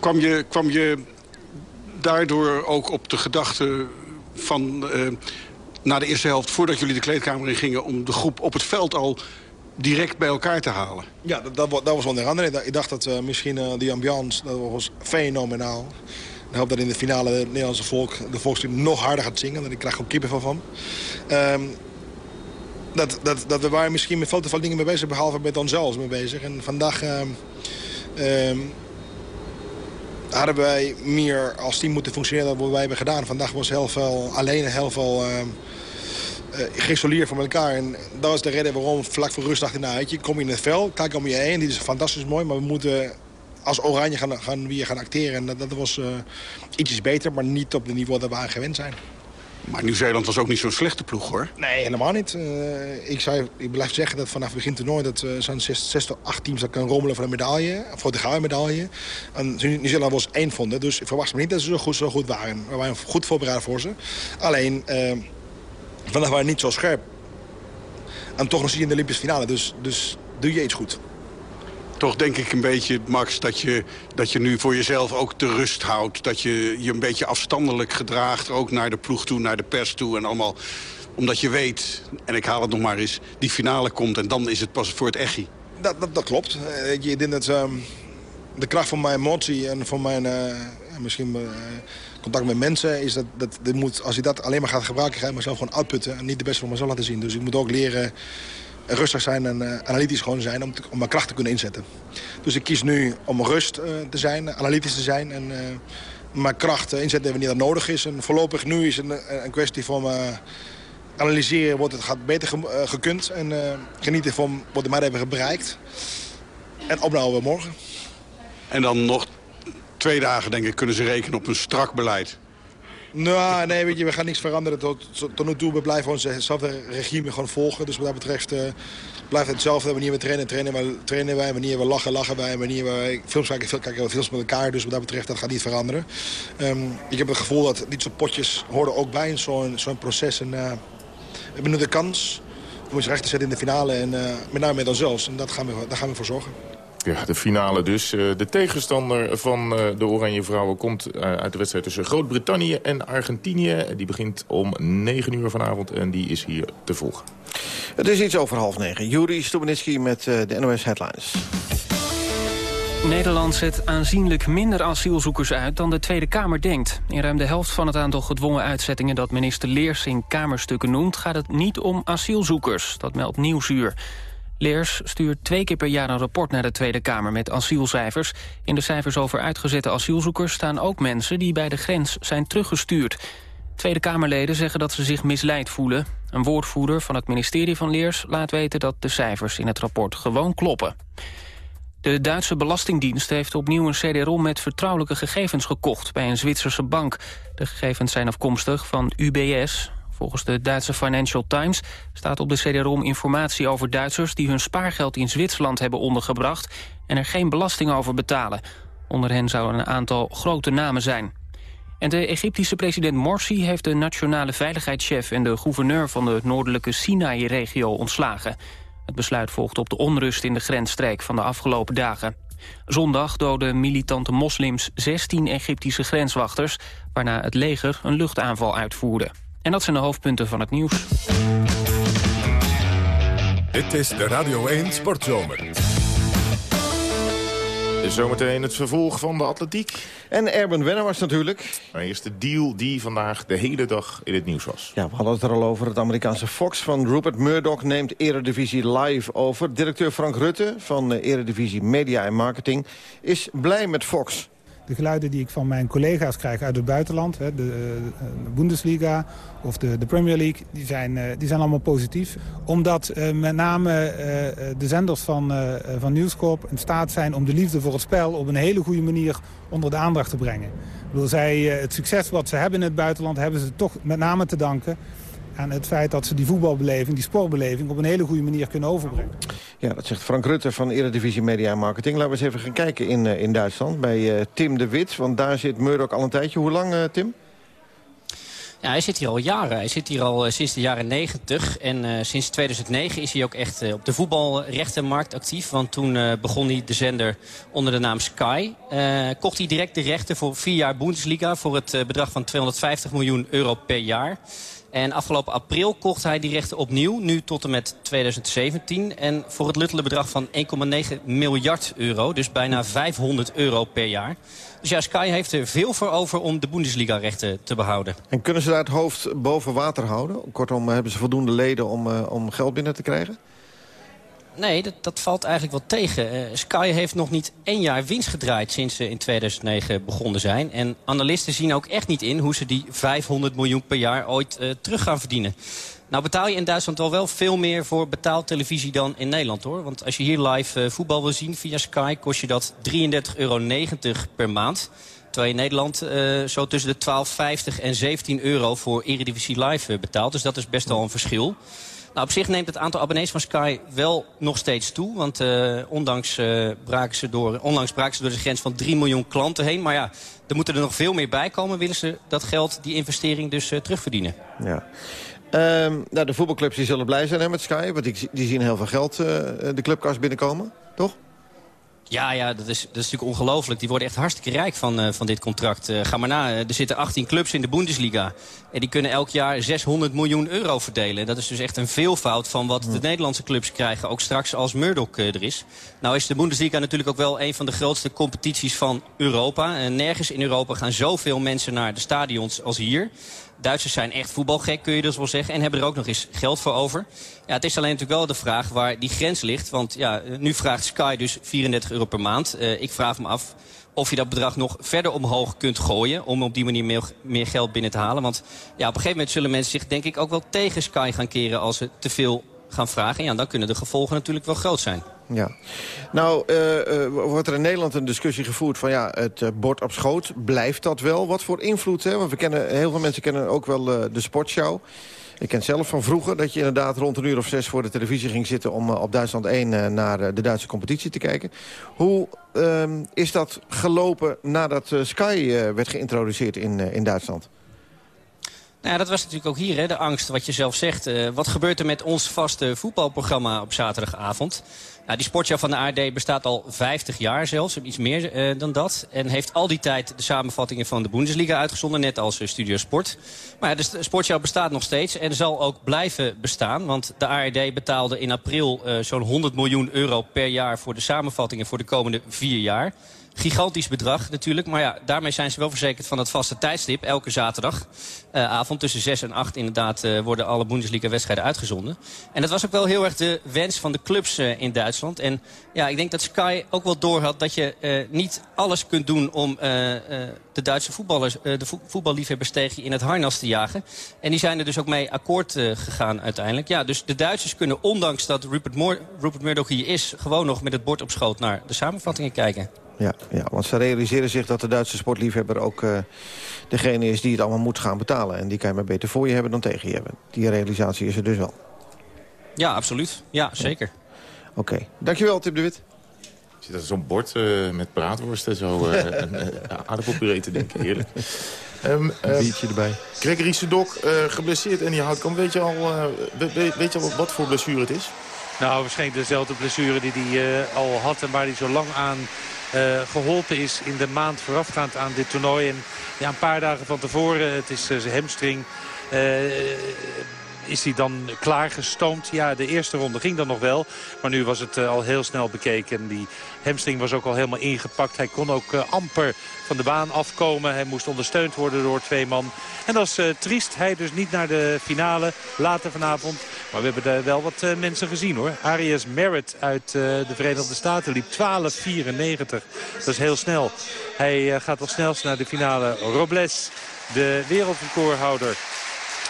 Kwam je, kwam je daardoor ook op de gedachte van... na de eerste helft, voordat jullie de kleedkamer in gingen... om de groep op het veld al direct bij elkaar te halen? Ja, dat, dat, dat was onder andere. Ik dacht dat eh, misschien eh, die ambiance, dat was fenomenaal. Ik hoop dat in de finale het Nederlandse volk de volkslied nog harder gaat zingen. Ik krijg ook kippen van. Ehm, dat, dat, dat we waren misschien met veel te dingen mee bezig, behalve met onszelf mee bezig. En vandaag ehm, ehm, hadden wij meer als team moeten functioneren dan wat wij hebben gedaan. Vandaag was heel veel alleen, heel veel geïsoleerd van elkaar. En dat was de reden waarom vlak voor rust dacht ik, nou weet je, kom je in het veld, kijk om je heen. Dit is fantastisch mooi, maar we moeten als Oranje gaan, gaan, weer gaan acteren. En dat, dat was eh, ietsjes beter, maar niet op het niveau dat we aan gewend zijn. Maar Nieuw-Zeeland was ook niet zo'n slechte ploeg, hoor. Nee, helemaal niet. Eh, ik, zei, ik blijf zeggen dat vanaf het begin toernooi... dat uh, zo'n 6, 6 tot 8 teams dat kan rommelen voor een medaille. Voor de gouden medaille. En Nieuw-Zeeland was één vonden. Dus ik verwacht me niet dat ze zo goed, zo goed waren. We waren goed voorbereid voor ze. Alleen, uh, vandaag waren niet zo scherp. En toch nog zie je in de Olympische finale. Dus, dus doe je iets goed. Toch denk ik een beetje, Max, dat je, dat je nu voor jezelf ook de rust houdt. Dat je je een beetje afstandelijk gedraagt, ook naar de ploeg toe, naar de pers toe en allemaal. Omdat je weet, en ik haal het nog maar eens, die finale komt en dan is het pas voor het echi. Dat, dat, dat klopt. Eh, Ik denk dat ehm, de kracht van mijn emotie en van mijn eh, misschien eh, contact met mensen... is dat, dat dit moet, als je dat alleen maar gaat gebruiken, ga je mezelf gewoon uitputten... en niet de beste van mezelf laten zien. Dus ik moet ook leren rustig zijn en eh, analytisch gewoon zijn... Om, om mijn kracht te kunnen inzetten. Dus ik kies nu om rust eh, te zijn, analytisch te zijn... en eh, mijn kracht inzetten wanneer dat nodig is. En voorlopig nu is het een, een kwestie van... analyseren wordt het gaat beter ge- gekund en genieten van wat we maar hebben bereikt. En opbouwen morgen. En dan nog twee dagen, denk ik, kunnen ze rekenen op een strak beleid. Nou, nee, weet je, we gaan niks veranderen. Tot, tot, nu toe, we blijven ons hetzelfde regime gewoon volgen. Dus wat dat betreft eh, blijft het hetzelfde. Wanneer we trainen, trainen wij, trainen wij. Wanneer we lachen, lachen wij. Wanneer we films kijken, veel- kijken we films met elkaar. Dus wat dat betreft, dat gaat niet veranderen. Ehm, ik heb het gevoel dat dit soort potjes horen ook bij in zo'n zo'n proces. En, eh, we hebben nu de kans om iets recht te zetten in de finale. En eh, met name met onszelf. En dat gaan we, daar gaan we voor zorgen. Ja, de finale dus. Eh, De tegenstander van eh, de Oranje Vrouwen komt eh, uit de wedstrijd tussen Groot-Brittannië en Argentinië. Die begint om 9 uur vanavond en die is hier te volgen. Het is iets over half negen. Juri Stubenitski met eh, de NOS Headlines. Nederland zet aanzienlijk minder asielzoekers uit dan de Tweede Kamer denkt. In ruim de helft van het aantal gedwongen uitzettingen dat minister Leers in Kamerstukken noemt... gaat het niet om asielzoekers, dat meldt Nieuwsuur. Leers stuurt twee keer per jaar een rapport naar de Tweede Kamer met asielcijfers. In de cijfers over uitgezette asielzoekers staan ook mensen die bij de grens zijn teruggestuurd. Tweede Kamerleden zeggen dat ze zich misleid voelen. Een woordvoerder van het ministerie van Leers laat weten dat de cijfers in het rapport gewoon kloppen. De Duitse Belastingdienst heeft opnieuw een CD-ROM met vertrouwelijke gegevens gekocht bij een Zwitserse bank. De gegevens zijn afkomstig van UBS. Volgens de Duitse Financial Times staat op de CD-ROM informatie over Duitsers die hun spaargeld in Zwitserland hebben ondergebracht en er geen belasting over betalen. Onder hen zouden een aantal grote namen zijn. En de Egyptische president Morsi heeft de nationale veiligheidschef en de gouverneur van de noordelijke Sinaï-regio ontslagen. Het besluit volgt op de onrust in de grensstreek van de afgelopen dagen. Zondag doden militante moslims 16 Egyptische grenswachters... waarna het leger een luchtaanval uitvoerde. En dat zijn de hoofdpunten van het nieuws. Dit is de Radio 1 Sportzomer. Zometeen het vervolg van de atletiek. En Erben Wenner was natuurlijk. Maar eerst de deal die vandaag de hele dag in het nieuws was. Ja, we hadden het er al over. Het Amerikaanse Fox van Rupert Murdoch neemt Eredivisie Live over. Directeur Frank Rutte van eh, Eredivisie Media en Marketing is blij met Fox. De geluiden die ik van mijn collega's krijg uit het buitenland, hè, de, eh, de Bundesliga of de, de Premier League, die zijn, eh, die zijn allemaal positief. Omdat eh, met name de zenders van, eh, van in staat zijn om de liefde voor het spel op een hele goede manier onder de aandacht te brengen. Ik bedoel, zij, het succes wat ze hebben in het buitenland hebben ze toch met name te danken aan het feit dat ze die voetbalbeleving, die sportbeleving op een hele goede manier kunnen overbrengen. Ja, dat zegt Frank Rutte van Eredivisie Media en Marketing. Laten we eens even gaan kijken in, eh, in Duitsland bij eh, Tim de Wit. Want daar zit Murdoch al een tijdje. Hoe lang, eh, Tim? Ja, hij zit hier al jaren. Hij zit hier al sinds de jaren 90. En eh, sinds 2009 is hij ook echt op de voetbalrechtenmarkt actief. Want toen eh, begon hij de zender onder de naam Sky. Eh, kocht hij direct de rechten voor vier jaar Bundesliga... voor het bedrag van 250 miljoen euro per jaar. En afgelopen april kocht hij die rechten opnieuw, nu tot en met 2017. En voor het luttele bedrag van 1,9 miljard euro, dus bijna 500 euro per jaar. Dus ja, Sky heeft er veel voor over om de Bundesliga-rechten te behouden. En kunnen ze daar het hoofd boven water houden? Kortom, hebben ze voldoende leden om, eh, om geld binnen te krijgen? Nee, dat, dat valt eigenlijk wel tegen. Eh, Sky heeft nog niet één jaar winst gedraaid sinds ze in 2009 begonnen zijn. En analisten zien ook echt niet in hoe ze die 500 miljoen per jaar ooit eh, terug gaan verdienen. Nou betaal je in Duitsland al wel veel meer voor betaaltelevisie dan in Nederland hoor. Want als je hier live eh, voetbal wil zien via Sky kost je dat 33,90 euro per maand. Terwijl je in Nederland zo tussen de 12,50 en 17 euro voor Eredivisie Live betaalt. Dus dat is best wel een verschil. Nou, op zich neemt het aantal abonnees van Sky wel nog steeds toe. Want eh, ondanks, eh, braken ze door, onlangs braken ze door de grens van 3 miljoen klanten heen. Maar ja, er moeten er nog veel meer bij komen. Willen ze dat geld, die investering dus eh, terugverdienen. Ja. Ehm, nou, de voetbalclubs die zullen blij zijn hè, met Sky. Want die, die zien heel veel geld uh, de clubkast binnenkomen, toch? Ja, ja dat, is, dat is natuurlijk ongelooflijk. Die worden echt hartstikke rijk van, uh, van dit contract. Uh, ga maar na, er zitten 18 clubs in de Bundesliga. En die kunnen elk jaar 600 miljoen euro verdelen. Dat is dus echt een veelvoud van wat de Nederlandse clubs krijgen. Ook straks als Murdoch uh, er is. Nou is de Bundesliga natuurlijk ook wel een van de grootste competities van Europa. En nergens in Europa gaan zoveel mensen naar de stadions als hier. Duitsers zijn echt voetbalgek, kun je dus wel zeggen. En hebben er ook nog eens geld voor over. Ja, het is alleen natuurlijk wel de vraag waar die grens ligt. Want ja, nu vraagt Sky dus 34 euro per maand. Uh, ik vraag me af of je dat bedrag nog verder omhoog kunt gooien... om op die manier meer, meer, geld binnen te halen. Want ja, op een gegeven moment zullen mensen zich denk ik ook wel tegen Sky gaan keren... als ze te veel gaan vragen. En ja, dan kunnen de gevolgen natuurlijk wel groot zijn. Ja. Nou, uh, uh, wordt er in Nederland een discussie gevoerd van ja, het uh, bord op schoot, blijft dat wel? Wat voor invloed, hè? Want we kennen, heel veel mensen kennen ook wel de sportshow. Ik ken zelf van vroeger dat je inderdaad rond een uur of zes voor de televisie ging zitten... om op Duitsland 1 naar de Duitse competitie te kijken. Hoe ehm, is dat gelopen nadat Sky werd geïntroduceerd in, in Duitsland? Nou, dat was natuurlijk ook hier, hè, de angst, wat je zelf zegt. Uh, wat gebeurt er met ons vaste voetbalprogramma op zaterdagavond? Nou, die sportshow van de ARD bestaat al 50 jaar zelfs, iets meer uh, dan dat. En heeft al die tijd de samenvattingen van de Bundesliga uitgezonden, net als uh, Studio Sport. Maar ja, de sportshow bestaat nog steeds en zal ook blijven bestaan. Want de ARD betaalde in april zo'n 100 miljoen euro per jaar voor de samenvattingen voor de komende vier jaar. Gigantisch bedrag natuurlijk. Maar ja, daarmee zijn ze wel verzekerd van het vaste tijdstip. Elke zaterdagavond uh, tussen 6 en 8 inderdaad uh, worden alle Bundesliga-wedstrijden uitgezonden. En dat was ook wel heel erg de wens van de clubs uh, in Duitsland. En ja, ik denk dat Sky ook wel doorhad dat je niet alles kunt doen om de Duitse voetballers, de vo voetballiefhebbers tegen je in het harnas te jagen. En die zijn er dus ook mee akkoord gegaan uiteindelijk. Ja, dus de Duitsers kunnen, ondanks dat Rupert, Rupert Murdoch hier is, gewoon nog met het bord op schoot naar de samenvattingen kijken ja, ja, want ze realiseren zich dat de Duitse sportliefhebber ook uh, degene is die het allemaal moet gaan betalen. En die kan je maar beter voor je hebben dan tegen je hebben. Die realisatie is er dus wel. Ja, absoluut. Ja, zeker. Oké. Okay. Dankjewel, Tip de Wit. Zit er zo'n bord uh, met praatworsten zo uh, en aardappelpuree te denken. Heerlijk. Um, een biertje erbij. Gregory Sedok, geblesseerd en die houdt Weet je, al, weet, weet je al wat voor blessure het is? Nou, waarschijnlijk dezelfde blessure die hij al had en waar hij zo lang aan uh, geholpen is in de maand voorafgaand aan dit toernooi. En ja, een paar dagen van tevoren, het is uh, zijn hamstring... Is hij dan klaargestoomd? Ja, de eerste ronde ging dan nog wel. Maar nu was het al heel snel bekeken. Die hamstring was ook al helemaal ingepakt. Hij kon ook amper van de baan afkomen. Hij moest ondersteund worden door twee man. En dat is uh, triest. Hij dus niet naar de finale later vanavond. Maar we hebben er wel wat mensen gezien hoor. Arias Merritt uit de Verenigde Staten liep 12.94. Dat is heel snel. Hij gaat als snelst naar de finale. Robles, de wereldrecordhouder.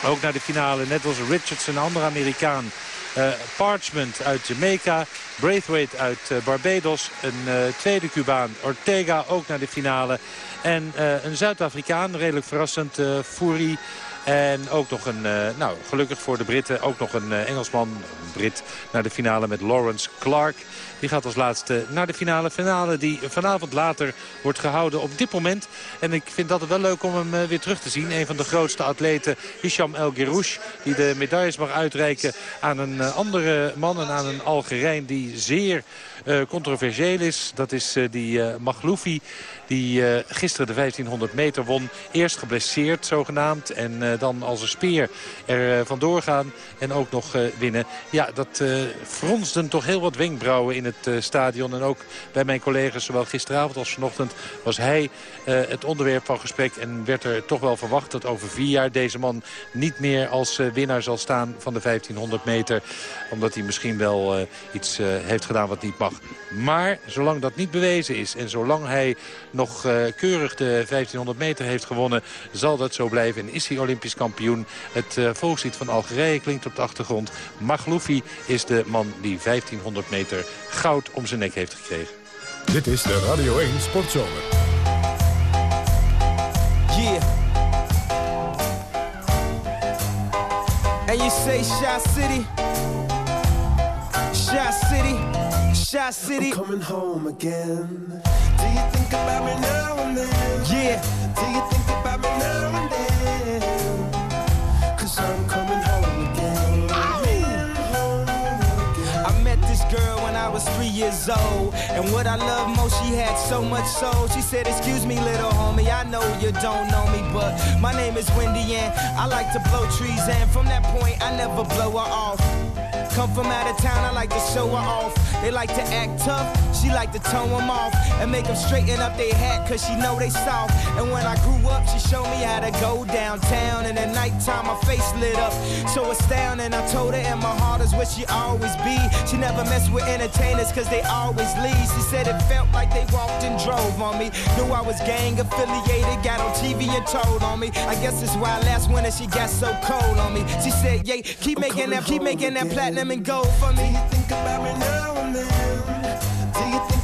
Ook naar de finale, net als Richardson, een andere Amerikaan. Uh, Parchment uit Jamaica. Braithwaite uit uh, Barbados. Een uh, tweede Cubaan. Ortega ook naar de finale. En een Zuid-Afrikaan, redelijk verrassend, Furi. En ook nog een, nou gelukkig voor de Britten, ook nog een Engelsman, een Brit, naar de finale met Lawrence Clark. Die gaat als laatste naar de finale. Finale die vanavond later wordt gehouden op dit moment. En ik vind dat wel leuk om hem eh, weer terug te zien. Een van de grootste atleten, Hisham El Gerouche. Die de medailles mag uitreiken aan een eh, andere man en aan een Algerijn die zeer controversieel is. Dat is uh, die uh, Magloufi die gisteren de 1500 meter won. Eerst geblesseerd zogenaamd en dan als een speer er vandoor gaan en ook nog winnen. Ja, dat fronsten toch heel wat wenkbrauwen in het stadion. En ook bij mijn collega's, zowel gisteravond als vanochtend, was hij het onderwerp van gesprek. En werd er toch wel verwacht dat over vier jaar deze man niet meer als winnaar zal staan van de 1500 meter. Omdat hij misschien wel iets heeft gedaan wat niet mag. Maar zolang dat niet bewezen is en zolang hij nog uh, keurig de 1500 meter heeft gewonnen... zal dat zo blijven en is hij Olympisch kampioen. Het uh, volkslied van Algerije klinkt op de achtergrond. Magloufi is de man die 1500 meter goud om zijn nek heeft gekregen. Dit is de Radio 1 Sportzomer. Yeah. And you say City? Shot City? Shy City. I'm coming home again. Do you think about me now and then? Yeah. Do you think about me now and then? Cause I'm coming home again. Oh. I met this girl when I was three years old. And what I love most, she had so much soul. She said, Excuse me, little homie, I know you don't know me, but my name is Wendy, and I like to blow trees. And from that point, I never blow her off. Come from out of town, I like to show her off. They like to act tough, she like to tone them off. And make them straighten up their hat, cause she know they soft. And when I grew up, she showed me how to go downtown. And at nighttime, my face lit up. So astounding, I told her, and my heart is where she always be. She never mess with entertainers, cause they always leave. She said it felt like they walked and drove on me. Knew I was gang affiliated, got on TV and told on me. I guess that's why last winter she got so cold on me. She said, yeah, keep making that, keep making that platinum and gold for me. Think about me now and then?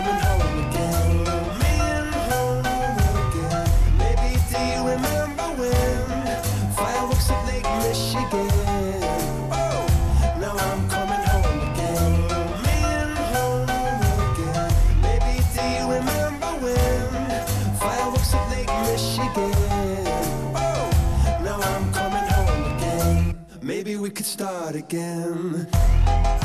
start again.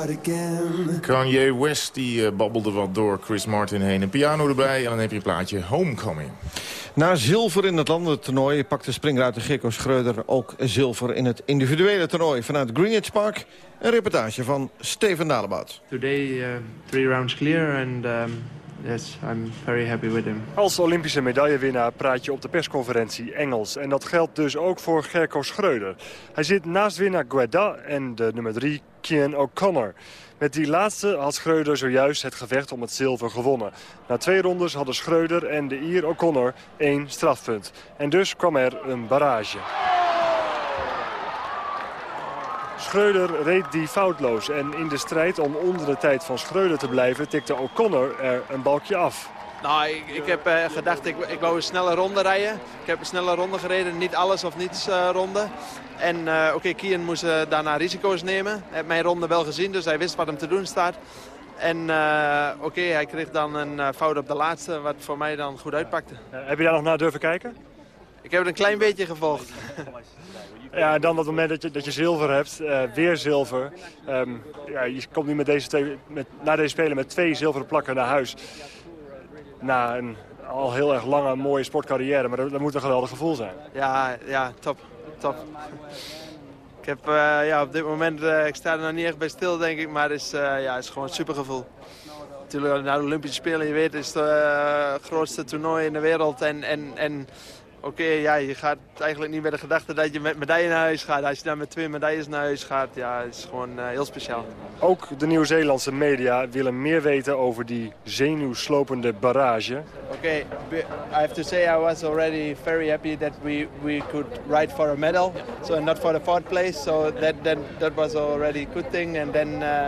Start again. Kanye West die eh, babbelde wat door Chris Martin heen. Een piano erbij en dan heb je een plaatje Homecoming. Na zilver in het landentoernooi pakte springruiter Gekko Schreuder ook zilver in het individuele toernooi. Vanuit Greenwich Park een reportage van Steven Dalebout. Today, uh, three rounds clear and um, yes, I'm very happy with him. Als Olympische medaillewinnaar praat je op de persconferentie Engels. En dat geldt dus ook voor Gerco Schreuder. Hij zit naast winnaar Gueda en de nummer 3 Kian O'Connor. Met die laatste had Schreuder zojuist het gevecht om het zilver gewonnen. Na twee rondes hadden Schreuder en de Ier O'Connor één strafpunt. En dus kwam er een barrage. Schreuder reed die foutloos en in de strijd om onder de tijd van Schreuder te blijven... tikte O'Connor er een balkje af. Nou, ik, ik heb eh, gedacht, ik, ik wou een snelle ronde rijden. Ik heb een snelle ronde gereden, niet alles of niets eh, ronde. En eh, oké, Kian moest daarna risico's nemen. Hij heeft mijn ronde wel gezien, dus hij wist wat hem te doen staat. En oké, hij kreeg dan een fout op de laatste, wat voor mij dan goed uitpakte. heb je daar nog naar durven kijken? Ik heb het een klein beetje gevolgd. Ja, dan dat moment dat je, dat je zilver hebt, eh, weer zilver. Ehm, ja, je komt nu met deze twee, met, na deze spelen met twee zilveren plakken naar huis. Na een al heel erg lange, mooie sportcarrière. Maar dat, moet een geweldig gevoel zijn. Ja, ja, top, top. Ik heb eh, ja, op dit moment, eh, ik sta er nog niet echt bij stil denk ik, maar het is, ja, is gewoon een supergevoel. Natuurlijk, na de Olympische Spelen, je weet, is het grootste toernooi in de wereld. En, en, en oké, ja, je gaat eigenlijk niet met de gedachte dat je met medaille naar huis gaat. Als je dan met twee medailles naar huis gaat, ja, het is gewoon eh, heel speciaal. Ook de Nieuw-Zeelandse media willen meer weten over die zenuwslopende barrage. Okay, be- I have to say I was already very happy that we, we could ride for a medal, so not for the fourth place. So that that, that was already a good thing. And then uh,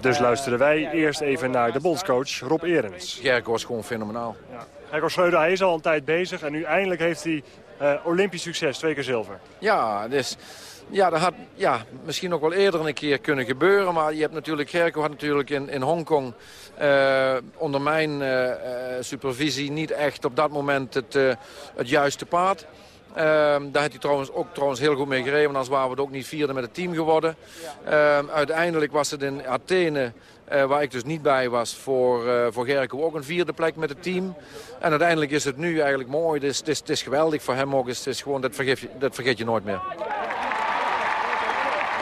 Dus luisteren wij eerst even naar de bondscoach Rob Erens. Gerk was gewoon fenomenaal. Gerko Schreuder, hij is al een tijd bezig en nu eindelijk heeft hij uh, Olympisch succes, twee keer zilver. Ja, dus, ja, dat had ja, misschien ook wel eerder een keer kunnen gebeuren. Maar je hebt natuurlijk, Gerko had natuurlijk in, in Hongkong uh, onder mijn uh, supervisie niet echt op dat moment het, het juiste paard. Um, daar heeft hij trouwens ook trouwens heel goed mee gereden. Want anders waren we het ook niet vierde met het team geworden. Um, uiteindelijk was het in Athene, uh, waar ik dus niet bij was, voor, uh, voor Gerko ook een vierde plek met het team. En uiteindelijk is het nu eigenlijk mooi. Het is, het is, het is geweldig voor hem ook. Het is gewoon, dat, vergeet je, dat vergeet je nooit meer.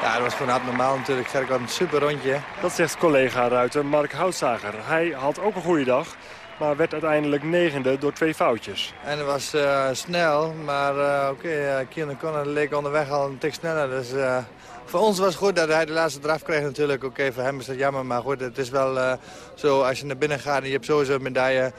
Ja, dat was gewoon abnormaal natuurlijk. Gerko had een super rondje. Dat zegt collega-ruiter Mark Houtzager. Hij had ook een goede dag maar werd uiteindelijk negende door twee foutjes. En het was uh, snel, maar uh, oké, okay, uh, Kieran Conner leek onderweg al een tik sneller. Dus voor ons was het goed dat hij de laatste draf kreeg natuurlijk. Oké, voor hem is dat jammer, maar goed, het is wel zo als je naar binnen gaat en je hebt sowieso een medaille...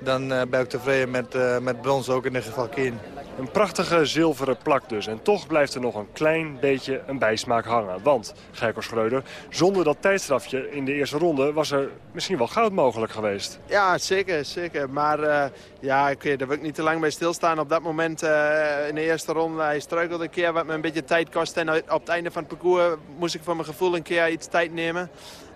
dan ben ik tevreden met, met brons ook in dit geval Kien. Een prachtige zilveren plak dus. En toch blijft er nog een klein beetje een bijsmaak hangen. Want, Gerko Schreuder, zonder dat tijdstrafje in de eerste ronde... was er misschien wel goud mogelijk geweest. Ja, zeker. zeker. Maar uh, ja, ik, daar wil ik niet te lang bij stilstaan. Op dat moment uh, in de eerste ronde, hij struikelde een keer... wat me een beetje tijd kostte. En op het einde van het parcours moest ik voor mijn gevoel een keer iets tijd nemen.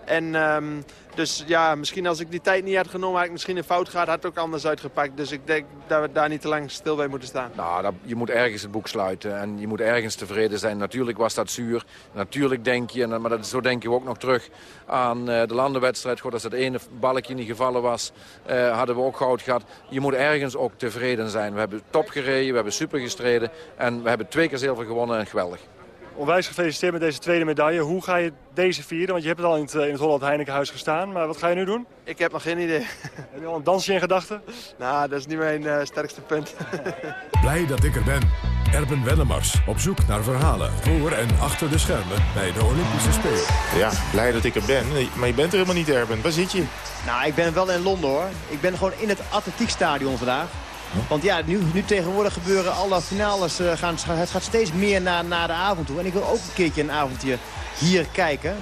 En um, dus ja, misschien als ik die tijd niet had genomen, had ik misschien een fout gehad, had het ook anders uitgepakt. Dus ik denk dat we daar niet te lang stil bij moeten staan. Nou, dat, je moet ergens het boek sluiten en je moet ergens tevreden zijn. Natuurlijk was dat zuur. Natuurlijk denk je, maar dat, zo denk je ook nog terug aan uh, de landenwedstrijd. Goed, als dat ene balkje niet gevallen was, uh, hadden we ook goud gehad. Je moet ergens ook tevreden zijn. We hebben top gereden, we hebben super gestreden en we hebben twee keer zilver gewonnen en geweldig. Onwijs gefeliciteerd met deze tweede medaille. Hoe ga je deze vieren? Want je hebt het al in het, in het Holland Heinekenhuis gestaan. Maar wat ga je nu doen? Ik heb nog geen idee. Heb je al een dansje in gedachten? Nou, dat is niet mijn uh, sterkste punt. Blij dat ik er ben. Erben Wellemars op zoek naar verhalen voor en achter de schermen bij de Olympische Spelen. Ja, blij dat ik er ben. Maar je bent er helemaal niet, Erben. Waar zit je? Nou, ik ben wel in Londen hoor. Ik ben gewoon in het atletiekstadion vandaag. Want ja, nu, nu tegenwoordig gebeuren alle finales. Uh, gaan, het gaat steeds meer naar, naar de avond toe. En ik wil ook een keertje een avondje hier kijken.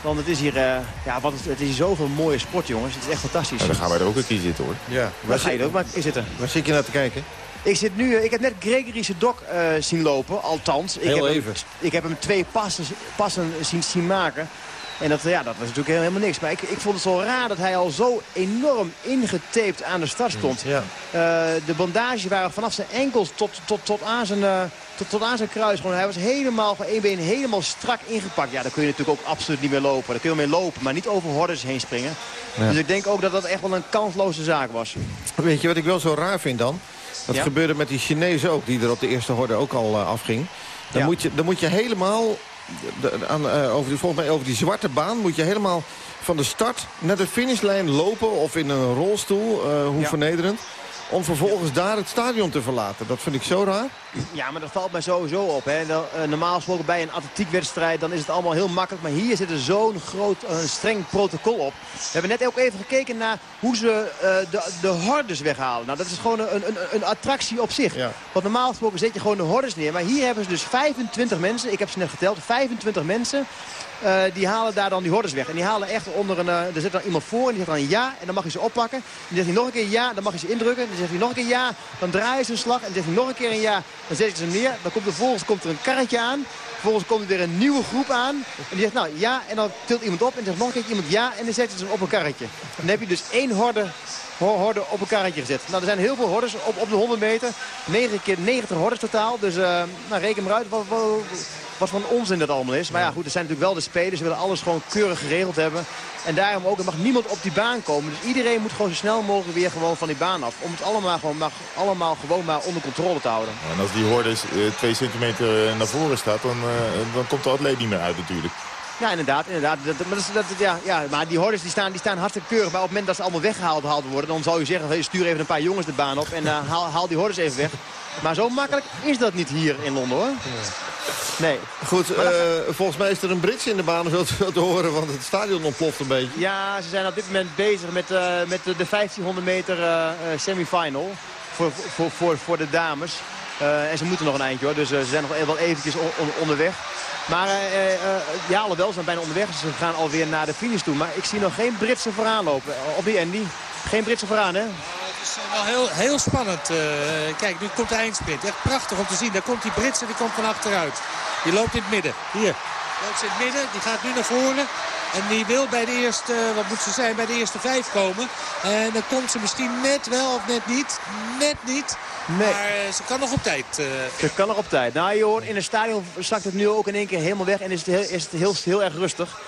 Want het is hier, uh, ja, wat, het is hier zoveel mooie sport, jongens. Het is echt fantastisch. Ja, dan gaan wij er ook een keer zitten, hoor. Ja, waar ga je er ook maar zitten. Waar zit je naar te kijken? Ik, zit nu, ik heb net Gregory Sedok uh, zien lopen, althans. Ik Heel heb even. Hem, ik heb hem twee passen, passen zien, zien maken. En dat, ja, dat was natuurlijk helemaal niks. Maar ik, ik vond het zo raar dat hij al zo enorm ingetaped aan de start stond. Ja. Uh, de bandage waren vanaf zijn enkels tot, tot, tot, aan zijn, uh, tot, tot aan zijn kruis. Gewoon, hij was helemaal van één been helemaal strak ingepakt. Ja, daar kun je natuurlijk ook absoluut niet meer lopen. Daar kun je mee lopen, maar niet over hordes heen springen. Ja. Dus ik denk ook dat dat echt wel een kansloze zaak was. Weet je wat ik wel zo raar vind dan? Dat Ja? gebeurde met die Chinezen ook, die er op de eerste horde ook al uh, afging. Dan, moet je, dan moet je helemaal, aan, eh, over die, volgens mij over die zwarte baan... moet je helemaal van de start naar de finishlijn lopen... of in een rolstoel, eh, hoe Ja. vernederend... om vervolgens daar het stadion te verlaten. Dat vind ik zo raar. Ja, maar dat valt mij sowieso op. Hè. Eh, normaal gesproken bij een atletiekwedstrijd dan is het allemaal heel makkelijk. Maar hier zit er zo'n groot, eh, streng protocol op. We hebben net ook even gekeken naar hoe ze eh, de, de hordes weghalen. Nou, dat is gewoon een, een, een attractie op zich. Want normaal gesproken zet je gewoon de hordes neer. Maar hier hebben ze dus 25 mensen. Ik heb ze net geteld. 25 mensen. Eh, die halen daar dan die hordes weg. En die halen echt onder een... eh, er zit dan iemand voor en die zegt dan ja. En dan mag je ze oppakken. En dan zegt hij nog een keer ja. Dan mag je ze indrukken. Dan zegt hij nog een keer ja. Dan draaien ze een slag. En dan zegt hij nog een keer een ja. Dan zet je ze neer. Dan komt er vervolgens komt er een karretje aan. Vervolgens komt er weer een nieuwe groep aan. En die zegt nou ja. En dan tilt iemand op. En dan zegt nog een keer iemand ja. En dan zetten ze op een karretje. Dan heb je dus één horde, ho- horde op een karretje gezet. Nou, er zijn heel veel hordes op, op de 100 meter. 9 keer 90 hordes totaal. Dus eh, nou, reken maar uit wat voor een onzin dat allemaal is. Maar ja, goed, er zijn natuurlijk wel de spelers. Ze willen alles gewoon keurig geregeld hebben. En daarom ook, er mag niemand op die baan komen. Dus iedereen moet gewoon zo snel mogelijk weer gewoon van die baan af. Om het allemaal gewoon, maar, allemaal gewoon maar onder controle te houden. En als die horde eh, twee centimeter naar voren staat, dan, eh, dan komt de atleet niet meer uit natuurlijk. Ja, inderdaad. inderdaad. Dat, maar, dat, dat, ja, ja, maar die hordes die staan, die staan hartstikke keurig. Maar op het moment dat ze allemaal weggehaald gehaald worden... dan zou je zeggen, stuur even een paar jongens de baan op... en eh, haal, haal die hordes even weg. Maar zo makkelijk is dat niet hier in Londen, hoor. Nee. Goed, eh, volgens mij is er een brits in de baan, zo te, te horen, want het stadion ontploft een beetje. Ja, ze zijn op dit moment bezig met, eh, met de, de 1500 meter semifinal voor, voor, voor, voor de dames. En ze moeten nog een eindje hoor, dus ze zijn nog wel eventjes on- on- onderweg. Maar eh, eh, ja, ze zijn bijna onderweg, dus ze gaan alweer naar de finish toe. Maar ik zie nog geen Britse vooraan lopen. Of die Andy? Geen Britse vooraan, hè? Het is wel heel, heel spannend. Kijk, nu komt de eindsprint. Echt prachtig om te zien. Daar komt die Brits en die komt van achteruit. Die loopt in het midden. Hier. Loopt in het midden. Die gaat nu naar voren. En die wil bij de eerste, wat moet ze zijn, bij de eerste vijf komen. En dan komt ze misschien net wel of net niet. Net niet. Nee. Maar eh, ze kan nog op tijd. eh. Ze kan nog op tijd. Nou, je hoort, in het stadion zakt het nu ook in één keer helemaal weg. En is het heel, is het heel, heel erg rustig.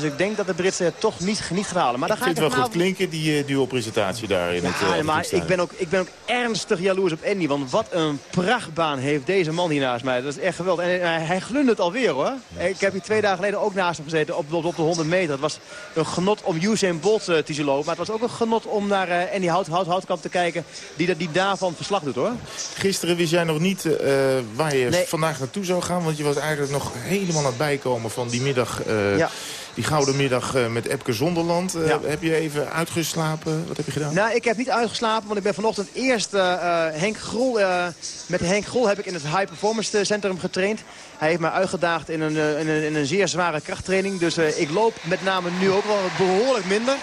Dus ik denk dat de Britsen het toch niet, niet gaan halen. Maar Ik ga vind ik het wel goed klinken, die uh, duo-presentatie daar in het Ja, uh, maar ik ben, ook, ik ben ook ernstig jaloers op Andy. Want wat een prachtbaan heeft deze man hier naast mij. Dat is echt geweldig. En hij, hij glundert alweer hoor. Ik heb hier twee dagen geleden ook naast hem gezeten op, op, op de 100 meter. Het was een genot om Usain Bolt eh, te zien lopen. Maar het was ook een genot om naar eh, Andy Hout, Hout, Houtkamp te kijken. Die, dat- die daarvan verslag doet hoor. Gisteren wist jij nog niet eh, waar je Nee. vandaag naartoe zou gaan. Want je was eigenlijk nog helemaal aan het bijkomen van die middag. eh, Ja. Die gouden middag eh, met Epke Zonderland. Eh, Ja. Heb je even uitgeslapen? Wat heb je gedaan? Nou, ik heb niet uitgeslapen, want ik ben vanochtend eerst eh, Henk Grol... met Henk Grol heb ik in het High Performance Centrum getraind. Hij heeft mij uitgedaagd in een, eh, in een, in een zeer zware krachttraining. Dus eh, ik loop met name nu ook wel behoorlijk minder.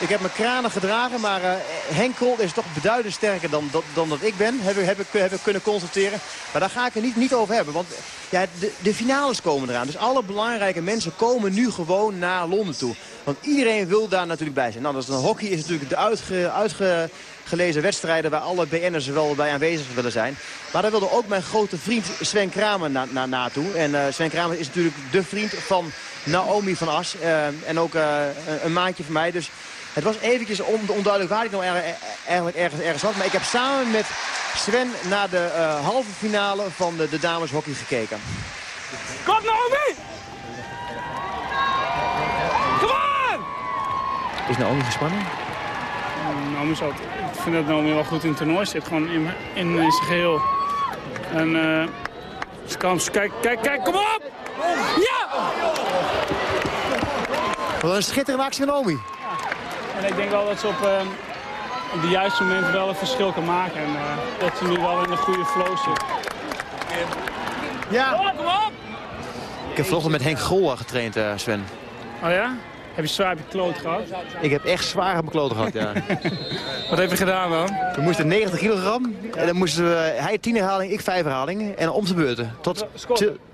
Ik heb mijn kranen gedragen, maar eh, Henk Grol is toch beduidend sterker dan, dat- dan dat ik ben. Heb heb ik kunnen constateren. Maar daar ga ik het niet, niet over hebben. Want ja, de, de finales komen eraan. Dus alle belangrijke mensen komen nu gewoon naar Londen toe. Want iedereen wil daar natuurlijk bij zijn. Nou, dat is, een hockey is natuurlijk de uitge, uitgelezen wedstrijden... waar alle BN'ers wel bij aanwezig willen zijn. Maar daar wilde ook mijn grote vriend Sven Kramer na, na, naartoe. En eh, Sven Kramer is natuurlijk de vriend van Naomi van As. eh, en ook eh, een, een van mij. Dus het was eventjes on, onduidelijk waar ik nou er- ergens, ergens had. Maar ik heb samen met Sven naar de halve finale van de, de dameshockey gekeken. Kom Naomi! Kom aan! Is Naomi gespannen? Naomi zat, ik vind dat Naomi wel goed in het toernooi zit. Gewoon in, in, in zijn geheel. En eh ze kan, kijk, kijk, kijk, kom op! Ja! Wat een schitterende actie van Naomi. En ik denk wel dat ze op, eh, op de juiste moment wel een verschil kan maken. En eh, dat ze nu wel in een goede flow zit. Ja. Kom op, kom op! Ik heb vanochtend met Henk Grol getraind, eh, Sven. Oh ja? Heb je zwaar op je kloot gehad? Ik heb echt zware bekloten gehad, ja. Wat heb je gedaan dan? We moesten 90 kilogram. En dan moesten we, hij 10 herhalingen, ik 5 herhalingen. En om te beurten. Tot,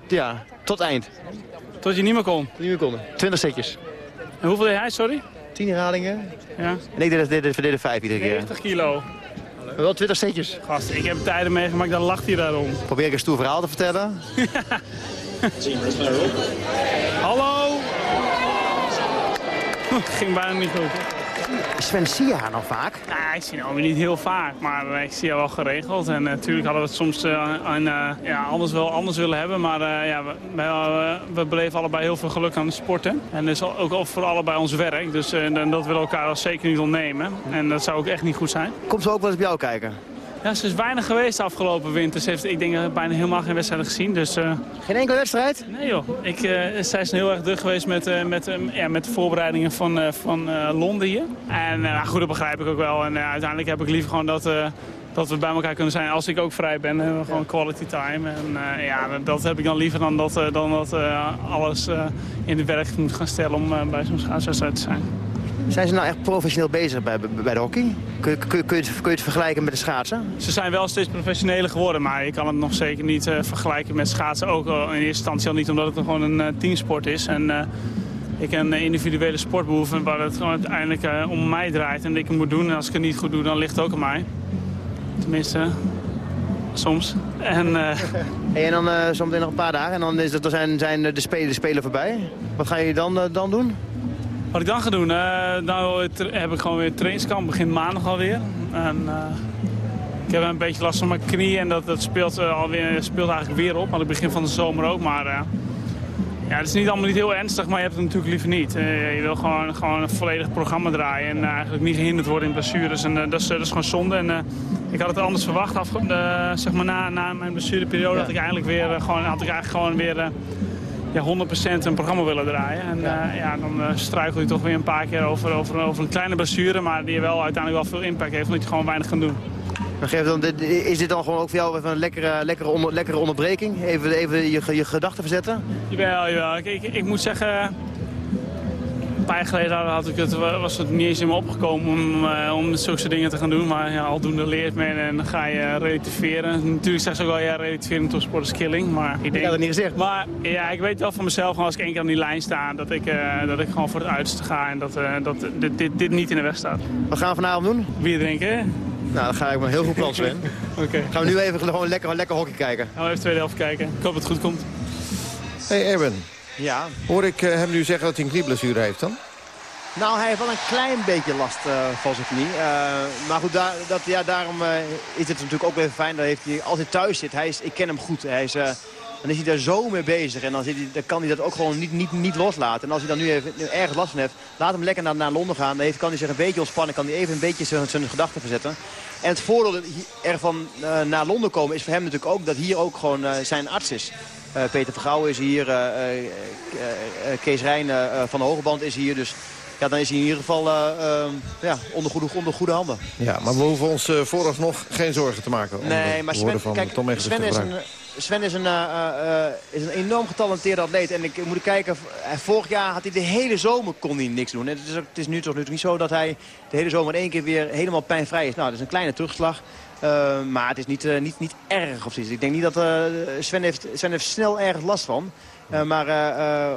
ja, tot eind. Tot je niet meer kon? Tot niet meer kon. 20 setjes. En hoeveel deed hij, sorry? 10 herhalingen. Ja. En ik deed, deed, deed, deed 5 iedere keer. 90 kilo. Maar wel 20 setjes. Gast, ik heb tijden meegemaakt, dan lacht hij daarom. Probeer ik een stoer verhaal te vertellen. Hallo! Ging bijna niet goed. Sven, zie je haar nou vaak? Nou, ik zie Naomi niet heel vaak, maar eh, ik zie haar wel geregeld. En natuurlijk hadden we het soms eh, eh, ja, anders wel anders willen hebben. Maar eh, ja, we, eh, we beleven allebei heel veel geluk aan het sporten. En dat is ook al voor allebei ons werk. Dus eh, dat willen we elkaar zeker niet ontnemen. En dat zou ook echt niet goed zijn. Komt ze ook wel eens bij jou kijken? Ja, ze is weinig geweest de afgelopen winter. Ze heeft, ik denk, bijna helemaal geen wedstrijden gezien. Dus, eh, Geen enkele wedstrijd? Nee joh. Ik, eh, zij is heel erg druk geweest met, eh, met, ja, met de voorbereidingen van, van Londen hier. En nou, goed, dat begrijp ik ook wel. En uiteindelijk heb ik liever gewoon dat, dat we bij elkaar kunnen zijn als ik ook vrij ben. En gewoon quality time. En ja, dat heb ik dan liever dan dat, dan dat alles in de werk moet gaan stellen om bij zo'n schaatswedstrijd te zijn. Zijn ze nou echt professioneel bezig bij, bij, de hockey? Kun, je- kun, kun, je, het- kun je het vergelijken met de schaatsen? Ze zijn wel steeds professioneler geworden, maar je kan het nog zeker niet eh, vergelijken met schaatsen. Ook al in eerste instantie al niet, omdat het gewoon een eh, teamsport is. En eh, ik een individuele sport behoef waar het gewoon uiteindelijk om mij draait en ik het moet doen. En als ik het niet goed doe, dan ligt het ook aan mij. Tenminste, soms. En en dan eh zometeen nog een paar dagen en dan, is het, dan zijn, zijn de, spelen, de spelen voorbij. Wat ga je dan, dan doen? Wat ik dan ga doen, eh, nou heb ik gewoon weer trainingskamp. Begint maandag alweer. En, eh, ik heb een beetje last van mijn knie en dat, dat speelt, eh, alweer, speelt eigenlijk weer op. Aan het begin van de zomer ook, maar... ja, het is niet allemaal niet heel ernstig, maar je hebt het natuurlijk liever niet. Je wil gewoon, gewoon een volledig programma draaien en eigenlijk niet gehinderd worden in blessures. En dat, is, dat is gewoon zonde. En, ik had het anders verwacht. Eh, zeg maar na, na mijn blessureperiode had ik eigenlijk weer, gewoon, had ik eigenlijk gewoon weer ja, 100% een programma willen draaien. En ja, ja dan eh, struikel je toch weer een paar keer over, over, over een kleine blessure, maar die wel uiteindelijk wel veel impact heeft, omdat je gewoon weinig kan doen. Dan geef dan, dit- is dit dan gewoon ook voor jou even een lekkere, lekkere, onder, lekkere onderbreking? Even, even je, je gedachten verzetten? Jawel, jawel. Ik, ik, ik moet zeggen, paar jaar geleden had ik het, was het niet eens in me opgekomen om, uh, om zulke dingen te gaan doen. Maar ja, aldoende leert men en dan ga je relativeren. Natuurlijk zeggen ze ook wel, ja, relativeren tot sport is killing. Maar ik denk, dat niet gezegd. Maar ja, ik weet wel van mezelf, als ik één keer aan die lijn sta, dat ik, uh, dat ik gewoon voor het uiterste ga. En dat, uh, dat dit, dit, dit, niet in de weg staat. Wat gaan we vanavond doen? Bier drinken. Nou, dan ga ik me heel goed plan, Sven. Oké. Gaan we nu even gewoon lekker, lekker hockey kijken. Gaan we even de tweede helft kijken. Ik hoop dat het goed komt. Hey Erwin. Ja? Hoor ik uh, hem nu zeggen dat hij een knieblessure heeft dan? Nou, hij heeft wel een klein beetje last uh, van zijn knie. Uh, maar goed, daar, dat, ja, daarom is het natuurlijk ook even fijn. Dat heeft hij, als hij thuis zit, hij is, ik ken hem goed. Hij is, dan is hij daar zo mee bezig. En dan, zit hij, dan kan hij dat ook gewoon niet, niet, niet loslaten. En als hij dan nu even ergens last van heeft, laat hem lekker naar, naar Londen gaan. Dan heeft, kan hij zich een beetje ontspannen. Kan hij even een beetje zijn, zijn gedachten verzetten. En het voordeel ervan uh, naar Londen komen is voor hem natuurlijk ook dat hier ook gewoon uh, zijn arts is. Uh, Peter Vergouwen is hier, Kees Rijn van de Hogeband is hier. Dus ja, dan is hij in ieder geval ja, onder, goede, onder goede handen. Ja, maar we hoeven ons vooralsnog geen zorgen te maken. Nee, maar Sven, van kijk, Tom Sven is een, Sven is een, uh, uh, is een enorm getalenteerde atleet. En ik moet kijken, vorig jaar had hij de hele zomer kon hij niks doen. En het is, het is nu toch niet zo dat hij de hele zomer in één keer weer helemaal pijnvrij is. Nou, dat is een kleine terugslag. Uh, maar het is niet, niet, niet erg of zoiets. Ik denk niet dat Sven, heeft, Sven heeft snel erg last van. Maar, maar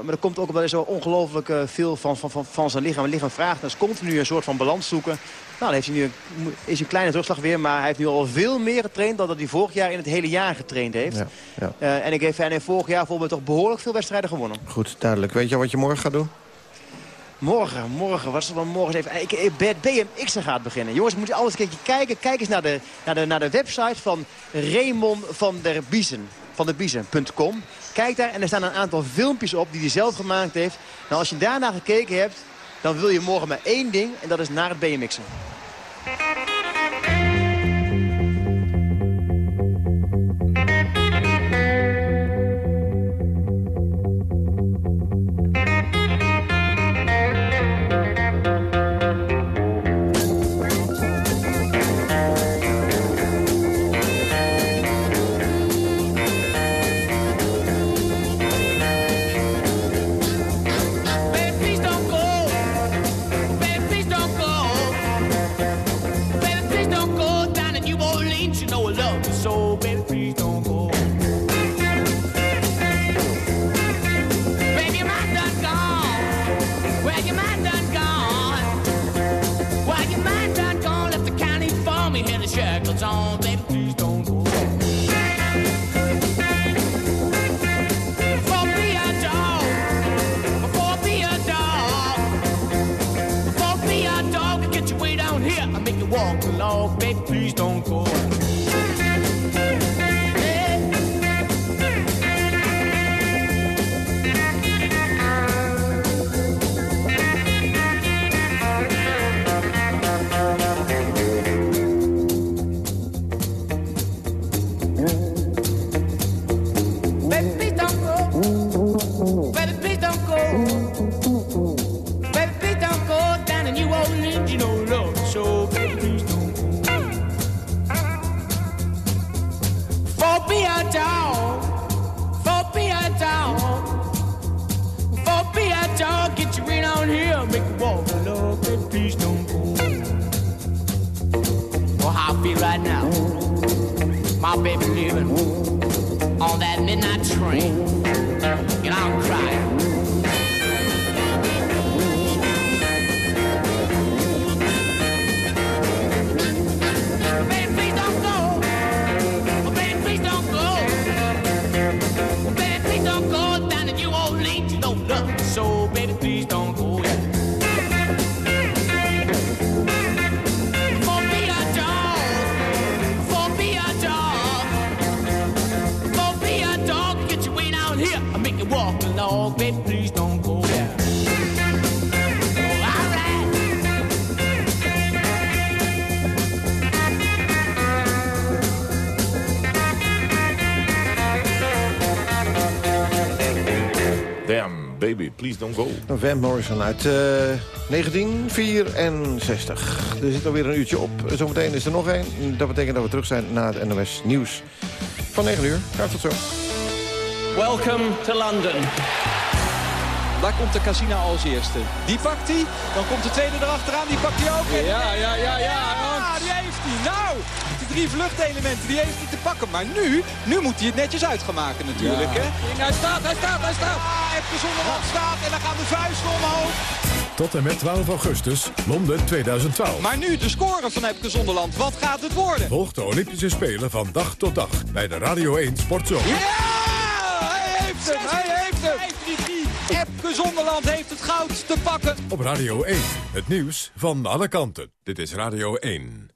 er komt ook wel zo ongelooflijk veel van, van, van, van zijn lichaam. Het lichaam vraagt dus continu een soort van balans zoeken. Nou, dan heeft hij nu een, is een kleine terugslag weer. Maar hij heeft nu al veel meer getraind dan dat hij vorig jaar in het hele jaar getraind heeft. Ja, ja. en ik heeft vorig jaar mij toch behoorlijk veel wedstrijden gewonnen. Goed, duidelijk. Weet je wat je morgen gaat doen? Morgen, morgen, wat er dan morgen even? Ik, ik, BMX gaat beginnen. Jongens, moet je alles een keertje kijken. Kijk eens naar de, naar de, naar de website van Raymond van der Biesen. Van der Biesen.com. Kijk daar en er staan een aantal filmpjes op die hij zelf gemaakt heeft. Nou, als je daarna gekeken hebt, dan wil je morgen maar één ding. En dat is naar het BMX'en. get you in on here, make you walk the love that please don't go. Well, how I feel right now, my baby leaving on that midnight train, and I'm crying. Please Don't Go. Van Morrison uit uh, 1964. Er zit alweer een uurtje op. Zometeen is er nog één. Dat betekent dat we terug zijn na het NOS Nieuws. Van 9 uur. Graag tot zo. Welcome to London. Daar komt de Casina als eerste. Die pakt hij. Dan komt de tweede erachteraan. Die pakt hij ook. Ja, ja, ja, ja. Drie vluchtelementen, die heeft hij te pakken. Maar nu, nu moet hij het netjes uit gaan maken natuurlijk. Ja. Hè? Hij staat, hij staat, hij staat. Ah, Epke Zonderland staat en dan gaan de vuisten omhoog. Tot en met 12 augustus, Londen 2012. Maar nu de score van Epke Zonderland. Wat gaat het worden? Volg de Olympische Spelen van dag tot dag bij de Radio 1 Sportzomer. Ja, hij heeft hem, hij heeft hem. Epke Zonderland heeft het goud te pakken. Op Radio 1, het nieuws van alle kanten. Dit is Radio 1.